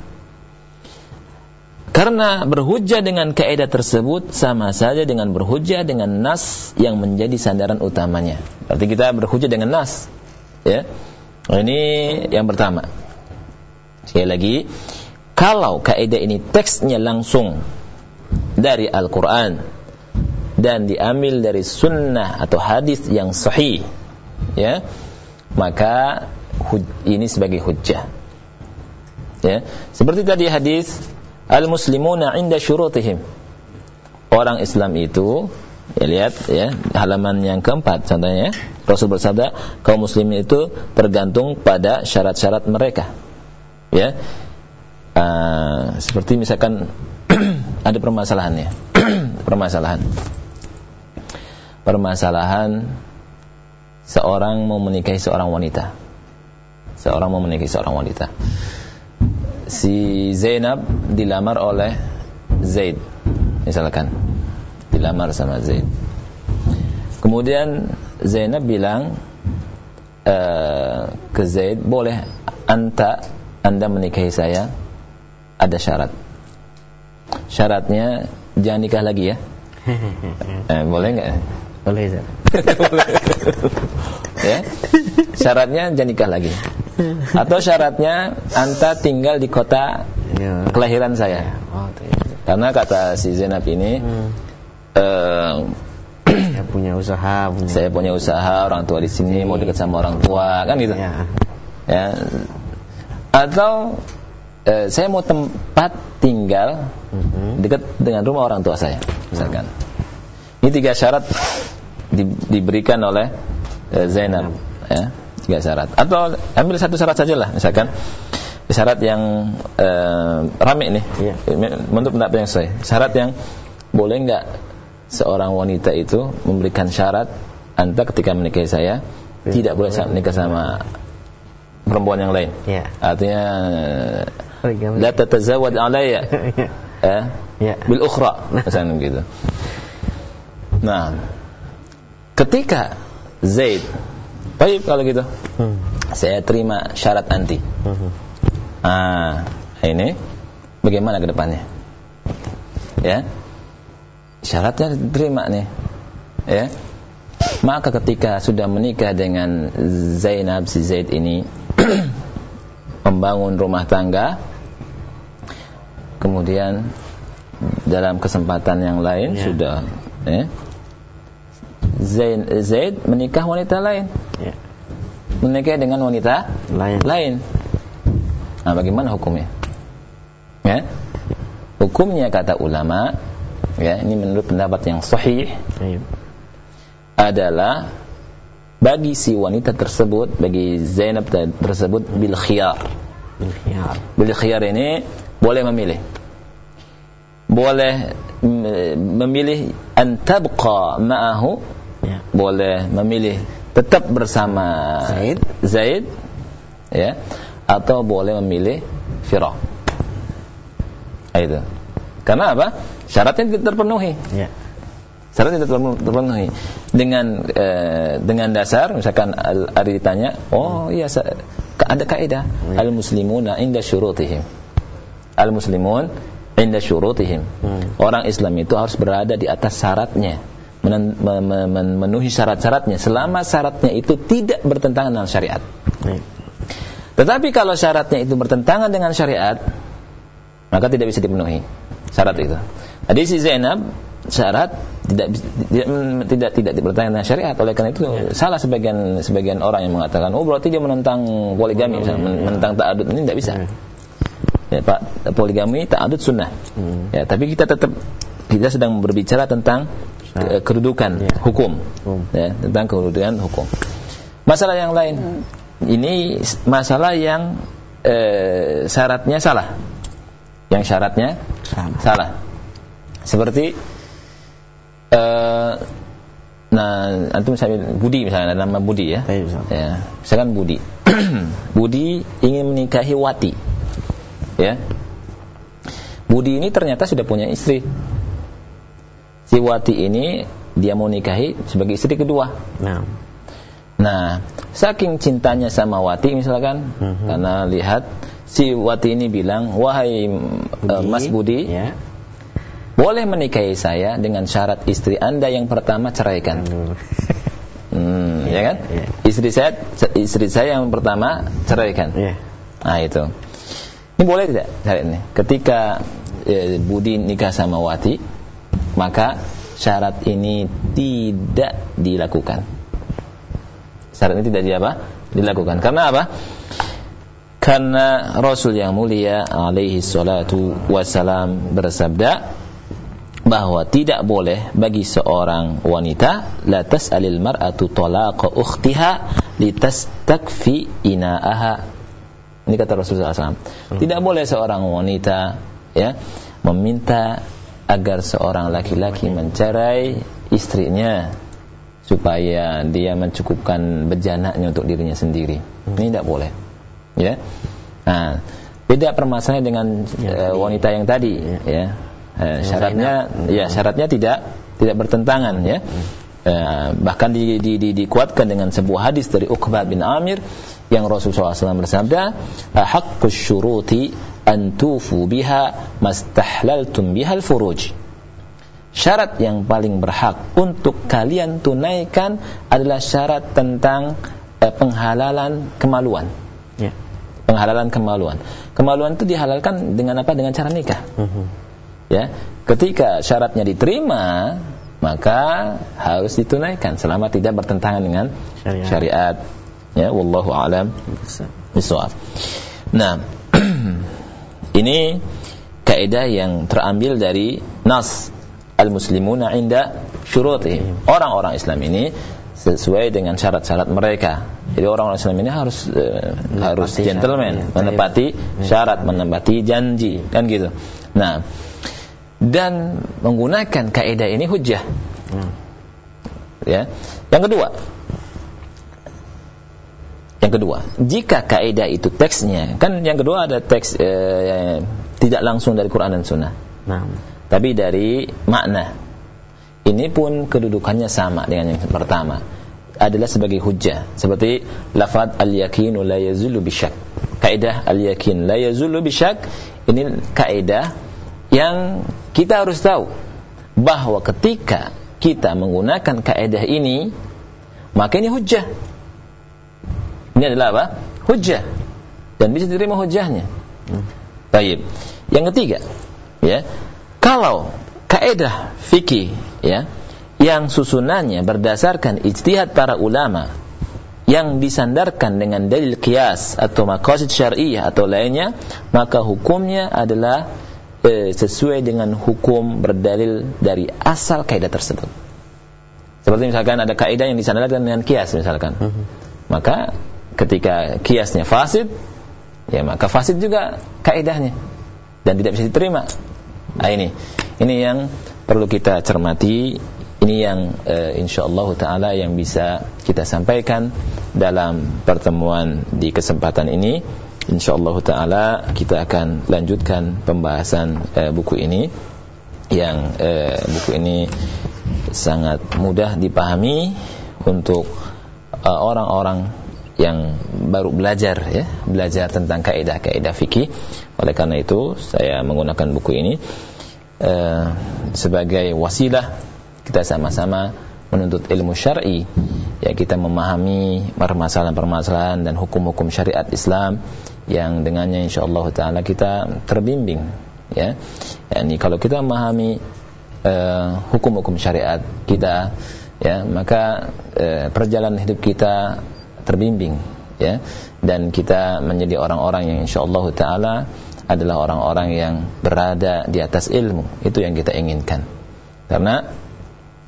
karena berhujjah dengan kaidah tersebut sama saja dengan berhujjah dengan nas yang menjadi sandaran utamanya. Berarti kita berhujjah dengan nas. Ya. Ini yang pertama. Sekali lagi, kalau kaidah ini teksnya langsung dari Al-Quran dan diambil dari sunnah atau hadis yang sahih ya maka ini sebagai hujjah Ya, seperti tadi hadis al-muslimuna 'inda syurutihim. Orang Islam itu ya lihat ya halaman yang keempat contohnya Rasul bersabda kaum muslimin itu tergantung pada syarat-syarat mereka. Ya. Uh, seperti misalkan ada permasalahannya permasalahan. Permasalahan seorang mau menikahi seorang wanita. Seorang mau menikahi seorang wanita si Zainab dilamar oleh Zaid. Misalkan dilamar sama Zaid. Kemudian Zainab bilang uh, ke Zaid boleh anta anda menikahi saya? Ada syarat. Syaratnya jangan nikah lagi ya. Eh, boleh nggak?
Boleh
ya? Syaratnya jangan nikah lagi atau syaratnya anta tinggal di kota ya. kelahiran saya oh, karena kata si Zainab ini hmm. uh,
saya punya usaha
punya saya punya usaha orang tua di sini mau dekat sama orang tua kan gitu ya, ya. atau uh, saya mau tempat tinggal hmm. dekat dengan rumah orang tua saya misalkan hmm. ini tiga syarat di, diberikan oleh uh, Zainab ya tiga syarat. Atau ambil satu syarat saja lah misalkan syarat yang uh, rame nih. Yeah. menurut pendapat yang saya syarat yang boleh nggak seorang wanita itu memberikan syarat anda ketika menikahi saya yeah. tidak boleh menikah sama perempuan yang lain? Yeah. artinya la tatazawad alayya. Eh, yeah. bil ukhra. Misalnya gitu nah ketika Zaid Baik kalau gitu. Hmm. Saya terima syarat anti. Hmm. Ah, ini bagaimana ke depannya? Ya. Syaratnya diterima nih. Ya. Maka ketika sudah menikah dengan Zainab si Zaid ini membangun rumah tangga kemudian dalam kesempatan yang lain ya. sudah ya, Zaid, Zaid menikah wanita lain. Ya. Menikah dengan wanita lain. lain. Nah, bagaimana hukumnya? Ya. Hukumnya kata ulama, ya, ini menurut pendapat yang sahih, ya. adalah bagi si wanita tersebut, bagi Zainab tersebut bil khiyar. Bil khiyar. Bil khiyar ini boleh memilih. Boleh memilih an tabqa ma'ahu ya. boleh memilih tetap bersama Zaid, Zaid ya atau boleh memilih Firah itu. Karena apa? Syaratnya tidak terpenuhi. Ya. syaratnya tidak terpenuhi. Dengan eh, dengan dasar misalkan Ari ditanya oh iya ada kaidah. Ya. al muslimuna inda syurutihim. Al muslimun inda syurutihim. Hmm. orang Islam itu harus berada di atas syaratnya memenuhi syarat-syaratnya selama syaratnya itu tidak bertentangan dengan syariat. Tetapi kalau syaratnya itu bertentangan dengan syariat, maka tidak bisa dipenuhi syarat itu. Tadi si Zainab syarat tidak tidak tidak tidak bertentangan dengan syariat. Oleh karena itu ya. salah sebagian sebagian orang yang mengatakan, oh berarti dia menentang poligami, misalnya, ya. menentang ta'adud ini tidak bisa. Ya. ya Pak, poligami ta'adud sunnah. Hmm. Ya, tapi kita tetap kita sedang berbicara tentang nah. kedudukan ya. hukum, ya, tentang kedudukan hukum. Masalah yang lain, hmm. ini masalah yang eh, syaratnya salah, yang syaratnya salah. salah. Seperti eh, nah antum misalnya Budi misalnya ada nama Budi ya, ya misalkan Budi, Budi ingin menikahi Wati, ya. Budi ini ternyata sudah punya istri si Wati ini dia mau nikahi sebagai istri kedua. Nah, nah saking cintanya sama Wati misalkan, mhm. -huh. karena lihat si Wati ini bilang, wahai Budi, uh, Mas Budi, ya. boleh menikahi saya dengan syarat istri anda yang pertama ceraikan. Hmm, ya, ya kan? Ya. Istri saya, istri saya yang pertama ceraikan. Ya. Nah itu. Ini boleh tidak? ini. Ketika eh, Budi nikah sama Wati, maka syarat ini tidak dilakukan. Syarat ini tidak di apa? Dilakukan. Karena apa? karena Rasul yang mulia alaihi salatu wasalam bersabda bahwa tidak boleh bagi seorang wanita la tas'alil mar'atu talaqa ukhtiha litastakfi ina'aha ini kata Rasulullah SAW tidak boleh seorang wanita ya meminta agar seorang laki-laki mencerai istrinya supaya dia mencukupkan bejananya untuk dirinya sendiri. Ini tidak boleh. Ya. Nah beda permasalahan dengan ya, uh, wanita yang tadi ya, ya. Uh, syaratnya ya syaratnya tidak tidak bertentangan ya. Uh, bahkan di, di, di, dikuatkan dengan sebuah hadis dari Uqbah bin Amir yang Rasulullah SAW bersabda haqqus syuruti an tufu biha mastahlaltum bihal furuj syarat yang paling berhak untuk kalian tunaikan adalah syarat tentang uh, penghalalan kemaluan ya penghalalan kemaluan. Kemaluan itu dihalalkan dengan apa? Dengan cara nikah. Uh-huh. Ya, ketika syaratnya diterima, maka harus ditunaikan selama tidak bertentangan dengan syariat. syariat. Ya, wallahu alam bisawab. Nah, ini kaidah yang terambil dari nas al-muslimuna inda syurutihim. Orang-orang Islam ini sesuai dengan syarat-syarat mereka. Jadi orang-orang Islam ini harus uh, harus gentleman, syarat, menepati ya. syarat, menepati janji, kan gitu. Nah, dan menggunakan kaidah ini hujah. Hmm. Ya. Yang kedua, yang kedua, jika kaidah itu teksnya, kan yang kedua ada teks eh, tidak langsung dari Quran dan Sunnah. Nah. Tapi dari makna. Ini pun kedudukannya sama dengan yang pertama. Adalah sebagai hujjah seperti lafaz al-yaqinu la yazulu bisyak kaidah al-yaqin la yazulu bisyak ini kaidah yang kita harus tahu bahwa ketika kita menggunakan kaidah ini maka ini hujjah ini adalah apa? hujjah dan bisa diterima hujjahnya hmm. baik yang ketiga ya kalau kaidah fikih ya yang susunannya berdasarkan ijtihad para ulama yang disandarkan dengan dalil kias atau maqasid syariah atau lainnya maka hukumnya adalah e, sesuai dengan hukum berdalil dari asal kaidah tersebut seperti misalkan ada kaidah yang disandarkan dengan kias misalkan. -huh. maka ketika kiasnya fasid ya maka fasid juga kaidahnya. Dan tidak bisa diterima. Nah, ini. Ini yang perlu kita cermati. Ini yang uh, insyaallah taala yang bisa kita sampaikan dalam pertemuan di kesempatan ini. Insyaallah taala kita akan lanjutkan pembahasan uh, buku ini yang uh, buku ini sangat mudah dipahami untuk orang-orang yang baru belajar ya. Belajar tentang kaidah-kaidah fikih. Oleh karena itu saya menggunakan buku ini Eh, sebagai wasilah. Kita sama-sama menuntut ilmu syar'i ya kita memahami permasalahan-permasalahan dan hukum-hukum syariat Islam yang dengannya insyaallah taala kita terbimbing ya. Yakni kalau kita memahami uh, hukum-hukum syariat kita ya maka uh, perjalanan hidup kita terbimbing ya. Dan kita menjadi orang-orang yang insyaallah taala adalah orang-orang yang berada di atas ilmu. Itu yang kita inginkan. Karena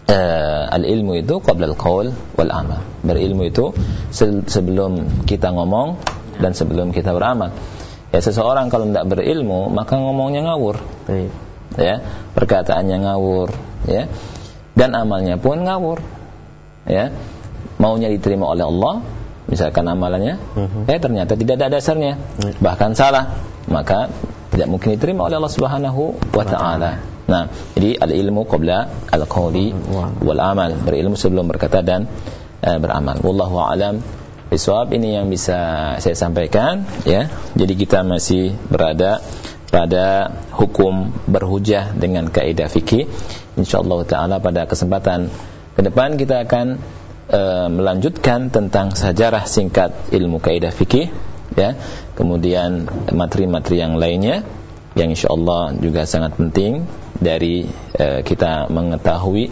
uh, al-ilmu itu qabla al-qaul wal amal. Berilmu itu se sebelum kita ngomong dan sebelum kita beramal. Ya seseorang kalau tidak berilmu maka ngomongnya ngawur. Baik. ya perkataannya ngawur ya. Dan amalnya pun ngawur. Ya maunya diterima oleh Allah misalkan amalannya uh mhm. -huh. eh ternyata tidak ada dasarnya bahkan salah maka tidak mungkin diterima oleh Allah Subhanahu wa taala. Nah, jadi al ilmu qabla al qawli wal amal, berilmu sebelum berkata dan uh, beramal. Wallahu alam bisawab ini yang bisa saya sampaikan ya. Jadi kita masih berada pada hukum berhujah dengan kaidah fikih. Insyaallah taala pada kesempatan ke depan kita akan uh, melanjutkan tentang sejarah singkat ilmu kaidah fikih ya. Kemudian materi-materi yang lainnya yang insyaallah juga sangat penting dari uh, kita mengetahui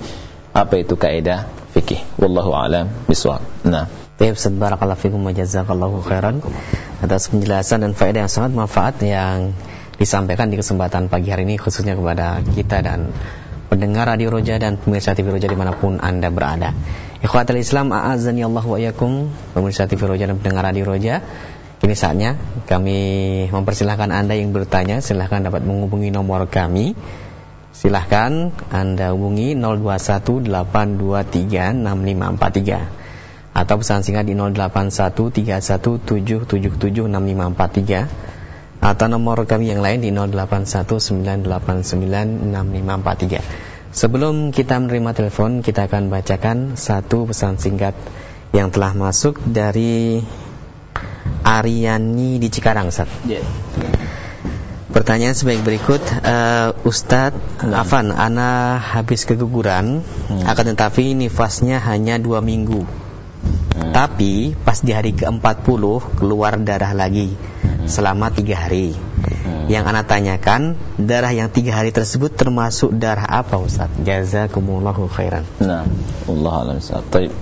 apa itu kaidah fikih. Wallahu alam bisawab nah.
Baik, barakallahu fikum wa jazakallahu khairan. atas penjelasan dan faedah yang sangat manfaat yang disampaikan di kesempatan pagi hari ini khususnya kepada kita dan pendengar Radio Roja dan pemirsa TV Roja di mana pun Anda berada. Ikhwatul Islam, a'azani Allah wa iyakum, pemirsa TV Roja dan pendengar Radio Roja. Kini saatnya kami mempersilahkan Anda yang bertanya silahkan dapat menghubungi nomor kami Silahkan Anda hubungi 0218236543 Atau pesan singkat di 081317776543 Atau nomor kami yang lain di 0819896543 Sebelum kita menerima telepon Kita akan bacakan satu pesan singkat Yang telah masuk dari Ariani di Cikarang Ustaz.
Yeah.
Pertanyaan sebaik berikut uh, Ustadz Afan Ana habis keguguran hmm. Akan tetapi nifasnya hanya dua minggu hmm. Tapi pas di hari ke-40 Keluar darah lagi hmm. Selama tiga hari. Hmm. Yang Ana tanyakan Darah yang tiga hari tersebut termasuk darah apa Ustadz? Jazakumullahu khairan.
Nah Allah alam Taib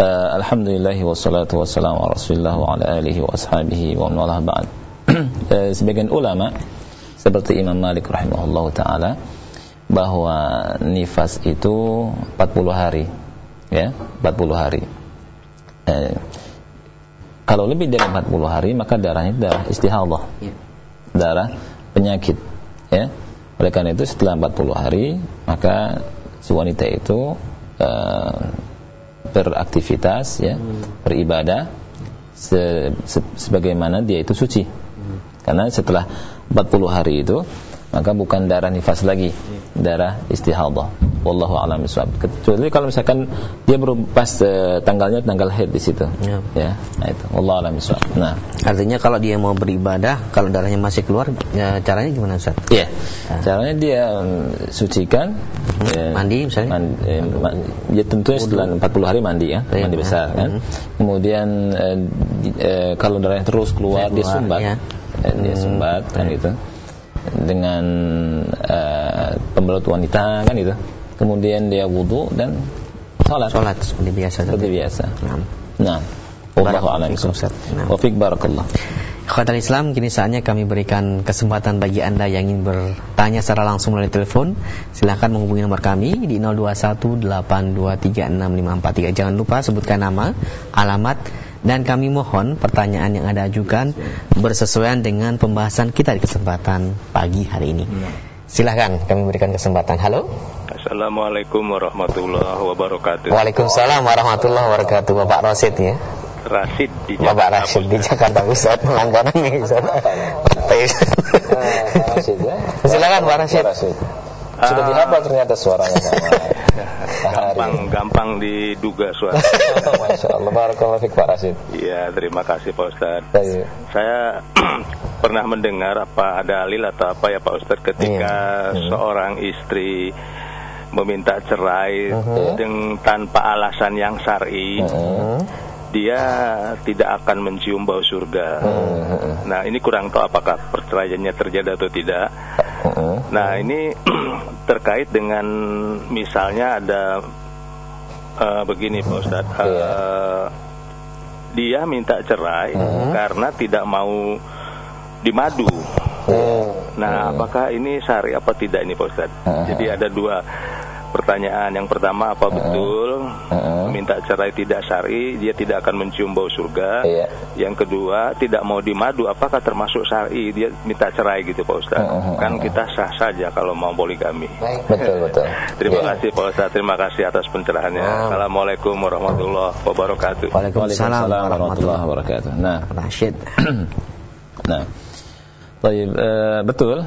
uh, Alhamdulillahi wassalatu wassalamu ala rasulillah wa ala alihi wa ashabihi wa mawalah ba'd. Uh, Sebagian ulama Seperti Imam Malik rahimahullah ta'ala Bahwa nifas itu 40 hari Ya 40 hari. Uh, Kalau lebih dari 40 hari Maka darahnya darah istihadah ya. Darah penyakit Ya oleh karena itu setelah 40 hari maka si wanita itu uh, beraktivitas ya hmm. beribadah se, se, sebagaimana dia itu suci hmm. karena setelah 40 hari itu maka bukan darah nifas lagi. Hmm. darah istihadah. Wallahu a'lam bishawab. Kecuali kalau misalkan dia baru pas uh, tanggalnya tanggal haid di situ. Ya. ya nah itu. Wallahu a'lam bishawab. Nah.
Artinya kalau dia mau beribadah kalau darahnya masih keluar ya caranya gimana Ustaz?
Ya nah. caranya dia um, sucikan.
Hmm. ya, mandi misalnya?
Mandi, eh, ma ya tentunya setelah 40 hari mandi ya, ya mandi besar ya. kan. Hmm. kemudian uh, di, uh, kalau darahnya terus keluar, keluar dia sumbat. ya. eh, dia hmm. sumbat kan gitu dengan uh, pembelut wanita kan itu kemudian dia wudhu dan salat.
Salat seperti biasa.
Seperti biasa. Nah. Nah. Wallahu a'lam Wa fik barakallah.
Ikhwatal Islam, kini saatnya kami berikan kesempatan bagi Anda yang ingin bertanya secara langsung melalui telepon. Silahkan menghubungi nomor kami di 0218236543. Jangan lupa sebutkan nama, alamat, dan kami mohon pertanyaan yang Anda ajukan bersesuaian dengan pembahasan kita di kesempatan pagi hari ini. Silahkan kami berikan kesempatan. Halo.
Assalamualaikum warahmatullahi wabarakatuh.
Waalaikumsalam warahmatullahi wabarakatuh. Bapak Rosid ya.
Rasid
di Jakarta. Bapak Rasid di Jakarta Pusat langganan nih Ustaz.
Rasid ya.
Silakan Pak Rasid.
Sudah uh, dihafal ternyata suaranya
gampang gampang diduga suara.
Masya Allah, Barakallahu Fik Pak Rasid.
Iya, terima kasih Pak Ustaz. Saya pernah mendengar apa ada dalil atau apa ya Pak Ustaz ketika iya. seorang istri meminta cerai uh -huh. dengan tanpa alasan yang syar'i. Uh -huh dia tidak akan mencium bau surga. Hmm. Nah, ini kurang tahu apakah perceraiannya terjadi atau tidak. Hmm. Nah, ini terkait dengan misalnya ada uh, begini Pak Ustadz. Uh, dia minta cerai hmm. karena tidak mau dimadu. Hmm. Nah, apakah ini syari apa tidak ini Pak Ustadz? Hmm. Jadi ada dua pertanyaan. Yang pertama apa uh betul uh minta cerai tidak syari, dia tidak akan mencium bau surga. Yeah. Yang kedua, tidak mau dimadu, apakah termasuk syari? Dia minta cerai gitu Pak Ustaz. uh Kan kita sah saja kalau mau poligami.
Baik, betul betul.
terima yeah. kasih Pak Ustaz, terima kasih atas pencerahannya. Uh. Assalamualaikum warahmatullahi wabarakatuh.
Waalaikumsalam warahmatullahi wabarakatuh.
Nah, Rashid. nah. Baik, uh, betul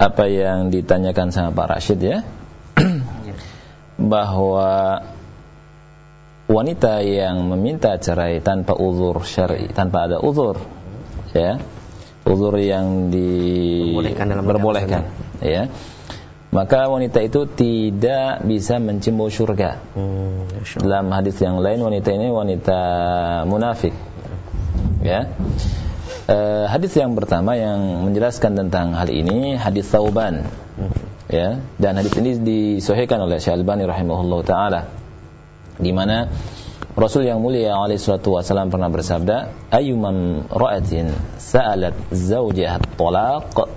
apa yang ditanyakan sama Pak Rashid ya bahwa wanita yang meminta cerai tanpa uzur syar'i, tanpa ada uzur, ya, uzur yang diperbolehkan, ya, maka wanita itu tidak bisa mencium surga. Hmm, Dalam hadis yang lain wanita ini wanita munafik, ya. Uh, hadis yang pertama yang menjelaskan tentang hal ini hadis Sauban. Ya dan hadis ini disahihkan oleh Syekh Albani rahimahullah taala di mana Rasul yang mulia alaihi salatu wasallam pernah bersabda, "Ayyumam ra'atin sa'alat zawjaha talaq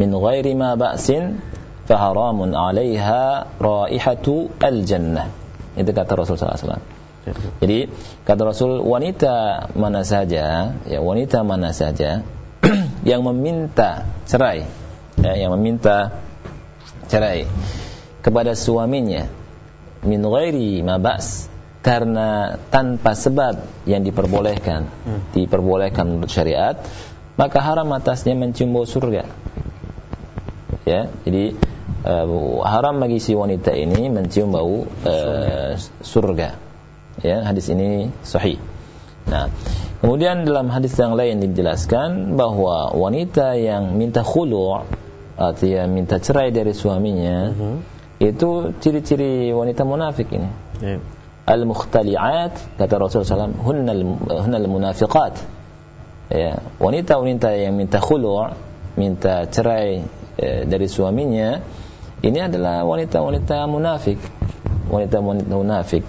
min ghairi ma ba'sin faharamun 'alaiha raihatu al-jannah." Itu kata Rasul sallallahu alaihi wasallam. Jadi kata Rasul wanita mana saja, ya wanita mana saja yang meminta cerai, ya, yang meminta cerai kepada suaminya min ghairi ma ba's karena tanpa sebab yang diperbolehkan hmm. diperbolehkan menurut syariat maka haram atasnya mencium bau surga. Ya jadi uh, haram bagi si wanita ini mencium bau uh, surga. Ya hadis ini sahih. Nah kemudian dalam hadis yang lain dijelaskan bahwa wanita yang minta khulu' artinya minta cerai dari suaminya uh hmm. itu ciri-ciri wanita munafik ini. Yeah al-mukhtali'at kata Rasulullah SAW hunnal hunnal munafiqat. Ya wanita-wanita yang minta khulu' minta cerai e, dari suaminya ini adalah wanita-wanita munafik. Wanita-wanita munafik.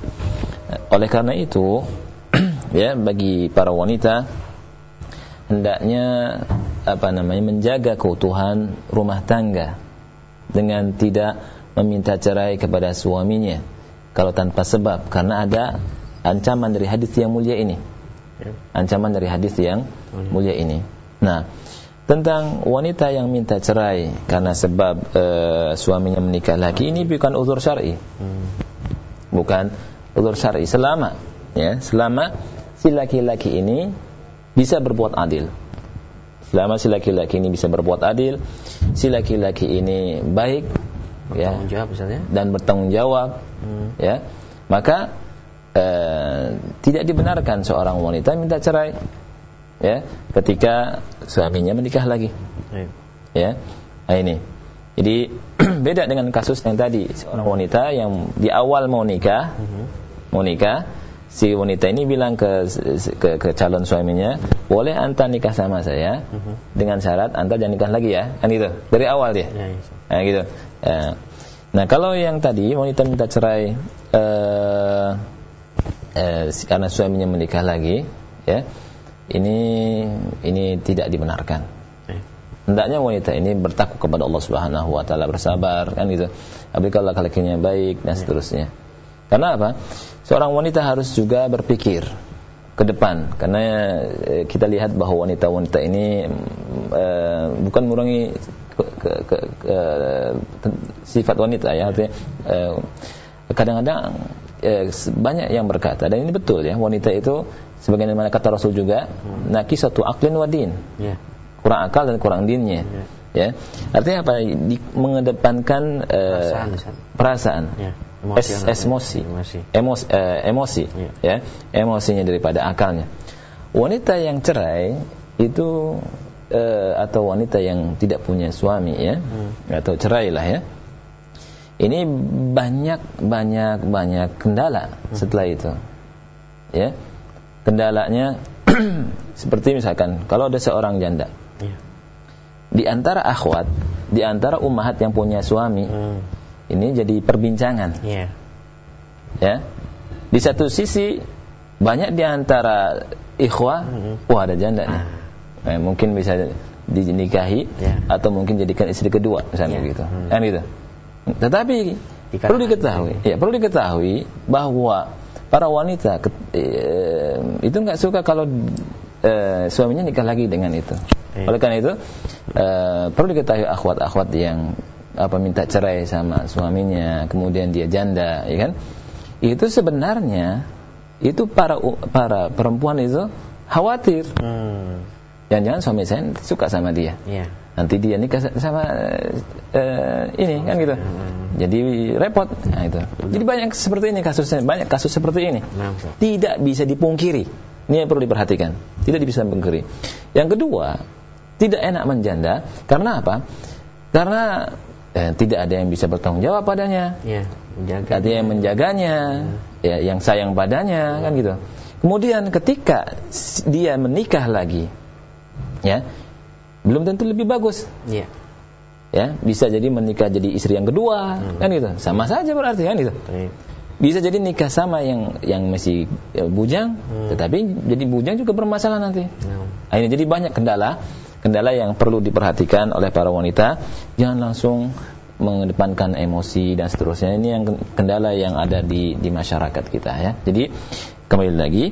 Oleh karena itu ya bagi para wanita hendaknya apa namanya menjaga keutuhan rumah tangga dengan tidak meminta cerai kepada suaminya kalau tanpa sebab karena ada ancaman dari hadis yang mulia ini. Ya. Ancaman dari hadis yang mulia ini. Nah, tentang wanita yang minta cerai karena sebab e, suaminya menikah lagi ini bukan uzur syar'i. Hmm. Bukan uzur syar'i selama ya, selama si laki-laki ini bisa berbuat adil. Selama si laki-laki ini bisa berbuat adil, si laki-laki ini baik ya jawab misalnya dan bertanggung jawab hmm. ya maka eh, tidak dibenarkan seorang wanita minta cerai ya ketika suaminya menikah lagi hmm. ya nah ini jadi beda dengan kasus yang tadi seorang wanita yang di awal mau nikah hmm. mau nikah si wanita ini bilang ke ke, ke calon suaminya boleh anta nikah sama saya uh-huh. dengan syarat anta jangan nikah lagi ya kan itu dari awal dia ya, ya. Nah, gitu Ya. Nah, kalau yang tadi wanita minta cerai uh, uh, karena suaminya menikah lagi, ya, ini ini tidak dibenarkan. Eh. Hendaknya wanita ini bertakwa kepada Allah Subhanahu wa taala, bersabar kan gitu. Apabila lakinya baik dan seterusnya. Karena apa? Seorang wanita harus juga berpikir ke depan karena kita lihat bahwa wanita-wanita ini uh, bukan mengurangi ke, ke, ke, sifat wanita ya artinya kadang-kadang eh, banyak yang berkata dan ini betul ya wanita itu sebagaimana kata Rasul juga hmm. satu aklin wadin yeah. kurang akal dan kurang dinnya yeah. ya artinya apa Di, mengedepankan eh, perasaan, perasaan. Yeah. Emosi, es, emosi emosi emosi, eh, emosi yeah. ya emosinya daripada akalnya wanita yang cerai itu uh, atau wanita yang tidak punya suami ya hmm. atau cerai lah ya ini banyak banyak banyak kendala hmm. setelah itu ya kendalanya seperti misalkan kalau ada seorang janda ya. di antara akhwat di antara ummahat yang punya suami hmm. Ini jadi perbincangan ya. ya di satu sisi banyak di antara ikhwah hmm. wah ada janda nih ah eh, mungkin bisa dinikahi ya. atau mungkin jadikan istri kedua misalnya ya. gitu hmm. kan gitu tetapi Dikatakan perlu diketahui ya perlu diketahui bahwa para wanita eh, itu nggak suka kalau eh, suaminya nikah lagi dengan itu ya. oleh karena itu eh, perlu diketahui akhwat-akhwat yang apa minta cerai sama suaminya kemudian dia janda ya kan itu sebenarnya itu para para perempuan itu khawatir hmm Jangan-jangan suami saya suka sama dia. Yeah. Nanti dia nikah sama uh, ini kan gitu. Hmm. Jadi repot. Nah itu. Jadi banyak seperti ini kasusnya, banyak kasus seperti ini. Tidak bisa dipungkiri. Ini yang perlu diperhatikan. Tidak bisa dipungkiri. Yang kedua, tidak enak menjanda karena apa? Karena eh, tidak ada yang bisa bertanggung jawab padanya. Ya, menjaga. Ada yang menjaganya, ya. ya, yang sayang padanya, ya. kan gitu. Kemudian ketika dia menikah lagi, ya belum tentu lebih bagus ya ya bisa jadi menikah jadi istri yang kedua hmm. kan gitu sama saja berarti kan gitu bisa jadi nikah sama yang yang masih ya, bujang, hmm. tetapi jadi bujang juga bermasalah nanti. Hmm. Nah, ini jadi banyak kendala, kendala yang perlu diperhatikan oleh para wanita. Jangan langsung mengedepankan emosi dan seterusnya. Ini yang kendala yang ada di di masyarakat kita ya. Jadi kembali lagi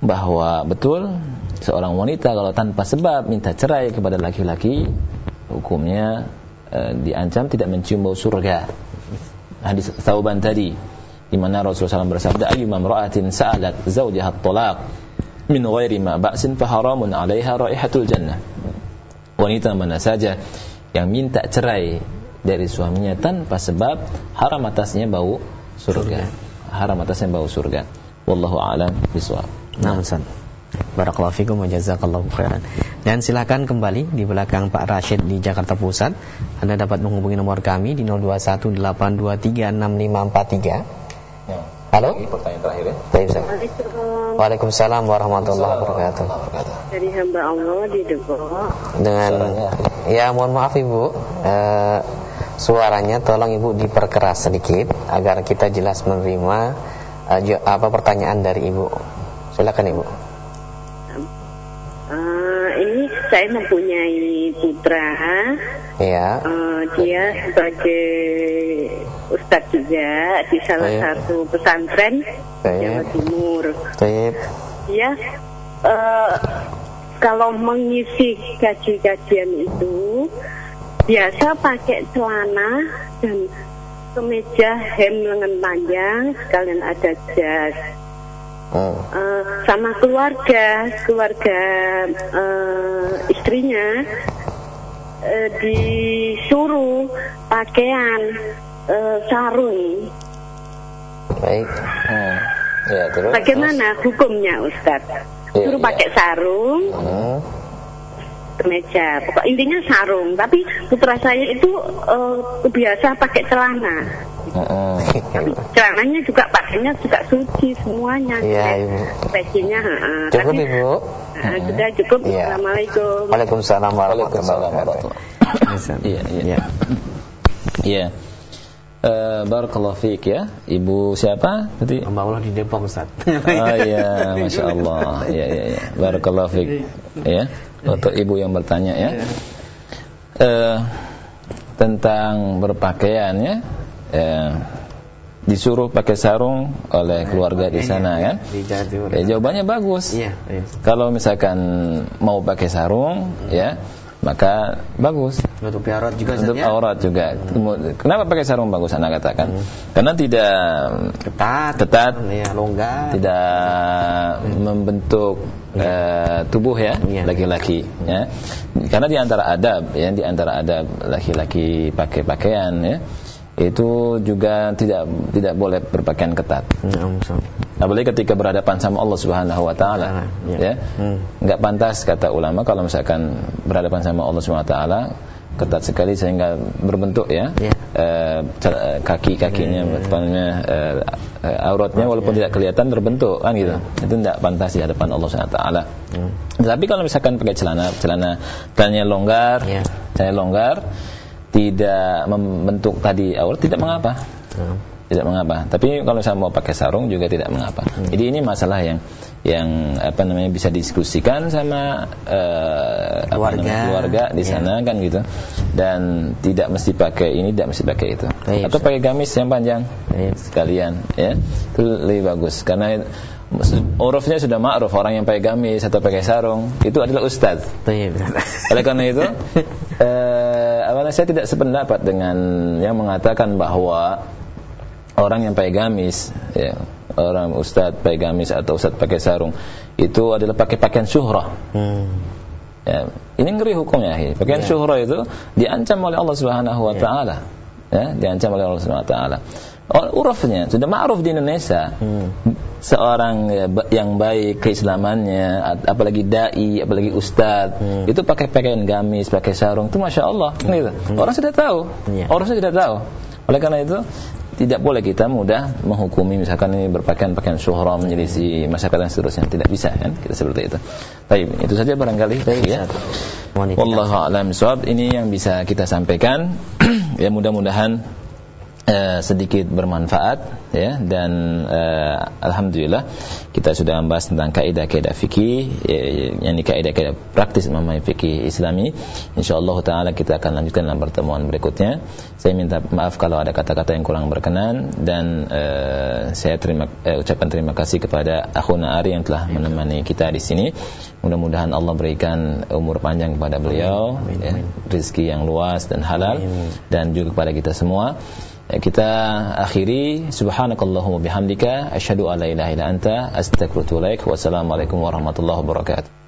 bahwa betul seorang wanita kalau tanpa sebab minta cerai kepada laki-laki hukumnya e, diancam tidak mencium bau surga. Hadis Tauban tadi di mana Rasulullah SAW bersabda ayyuma imra'atin sa'alat zawjaha at-talaq min ghairi ma ba'sin fa haramun 'alaiha raihatul jannah. Wanita mana saja yang minta cerai dari suaminya tanpa sebab haram atasnya bau surga, haram atasnya bau surga. Wallahu a'lam bishawab
nah Ustaz. Barakallahu fikum wa jazakallahu khairan. Dan silakan kembali di belakang Pak Rashid di Jakarta Pusat. Anda dapat menghubungi nomor kami di 0218236543 Halo?
pertanyaan terakhir ya.
Baik, Waalaikumsalam warahmatullahi wabarakatuh.
Dari hamba Allah di Depok.
Dengan ya mohon maaf Ibu, eh, suaranya tolong Ibu diperkeras sedikit agar kita jelas menerima eh, apa pertanyaan dari Ibu. Silakan Ibu.
Uh, ini saya mempunyai putra.
Ya.
Uh, dia sebagai ustadz juga di salah Baik. satu pesantren Baik. Jawa Timur.
Baik.
Ya. Uh, kalau mengisi kaji-kajian itu biasa pakai celana dan kemeja hem lengan panjang sekalian ada jas oh. uh, sama keluarga keluarga uh, istrinya uh, disuruh pakaian uh, sarung
baik
hmm. ya, terus, bagaimana terus. hukumnya Ustadz ya, suruh ya. pakai sarung hmm kemeja. Pokok intinya sarung. Tapi putra saya itu uh, biasa pakai celana. Uh, celananya juga pakainya juga suci semuanya.
Iya, Ibu.
Bajunya,
uh, Cukup, tapi, Ibu.
Uh, sudah cukup.
Ya.
Assalamualaikum.
Waalaikumsalam warahmatullahi wabarakatuh.
Iya, iya. Iya. Uh, Barakallahu fiik ya. Ibu siapa?
Mbak Allah di Depok Ustaz.
Oh iya Masya Allah. Iya iya iya. Barakallahu fiik Ya Untuk ibu yang bertanya ya. Uh, Tentang berpakaian ya. Uh, disuruh pakai sarung oleh keluarga di sana kan? Ya, jawabannya bagus. Iya, iya. Kalau misalkan mau pakai sarung, ya maka bagus.
Menutupi aurat juga.
Menutup aurat juga. Hmm. Kenapa pakai sarung bagus anak katakan? Hmm. Karena tidak
ketat,
ketat,
ya, longgar,
tidak hmm. membentuk ya. uh, tubuh ya iya. laki-laki. Ya. ya. Karena di antara adab ya, di antara adab laki-laki pakai pakaian ya itu juga tidak tidak boleh berpakaian ketat. Hmm, Apalagi ketika berhadapan sama Allah Subhanahu wa taala, ya. ya. Hmm. Enggak pantas kata ulama kalau misalkan berhadapan sama Allah Subhanahu wa taala ketat sekali sehingga berbentuk ya, ya. Uh, kaki-kakinya ya, ya. Uh, uh, auratnya walaupun ya. tidak kelihatan berbentuk kan gitu. Ya. Itu tidak pantas di hadapan Allah Subhanahu wa taala. Hmm. Tapi kalau misalkan pakai celana, celana celana longgar, ya. celana longgar tidak membentuk tadi awal tidak mengapa. Hmm. tidak mengapa. Tapi kalau saya mau pakai sarung juga tidak mengapa. Hmm. jadi ini masalah yang yang apa namanya bisa diskusikan sama uh, keluarga, namanya, keluarga di ya. sana kan gitu. Dan tidak mesti pakai ini tidak mesti pakai itu. Baik, atau pakai gamis yang panjang. Baik. sekalian ya. Itu lebih bagus. Karena urufnya sudah ma'ruf. Orang yang pakai gamis atau pakai sarung itu adalah ustaz. Oleh karena itu eh, awalnya saya tidak sependapat dengan yang mengatakan bahwa orang yang pakai gamis ya, orang ustaz pakai gamis atau ustaz pakai sarung itu adalah pakai pakaian syuhrah. Hmm. Ya, ini ngeri hukumnya. Pakaian yeah. syuhrah itu diancam oleh Allah Subhanahu wa ya. taala. Ya, diancam oleh Allah Subhanahu wa taala. Urufnya sudah ma'ruf di Indonesia. Hmm seorang ya, yang baik keislamannya apalagi dai apalagi ustad hmm. itu pakai pakaian gamis pakai sarung itu masya Allah hmm. gitu. hmm. orang sudah tahu yeah. orang sudah tahu oleh karena itu tidak boleh kita mudah menghukumi misalkan ini berpakaian pakaian syuhra menjadi masyarakat dan seterusnya tidak bisa kan kita seperti itu. Baik, itu saja barangkali Baik, ya. Wallahu a'lam Ini yang bisa kita sampaikan. ya mudah-mudahan eh, sedikit bermanfaat ya. Dan uh, alhamdulillah kita sudah membahas tentang kaidah-kaidah fikih ya, yakni kaidah-kaidah praktis memahami fikih Islami insyaallah taala kita akan lanjutkan dalam pertemuan berikutnya. Saya minta maaf kalau ada kata-kata yang kurang berkenan dan uh, saya terima uh, ucapkan terima kasih kepada akhuna Ari yang telah menemani kita di sini. Mudah-mudahan Allah berikan umur panjang kepada beliau ya, rezeki yang luas dan halal. Dan juga kepada kita semua kita akhiri. Subhanakallahumma bihamdika. Asyhadu an la ilaha illa anta. Astaghfiruka wa atubu warahmatullahi wabarakatuh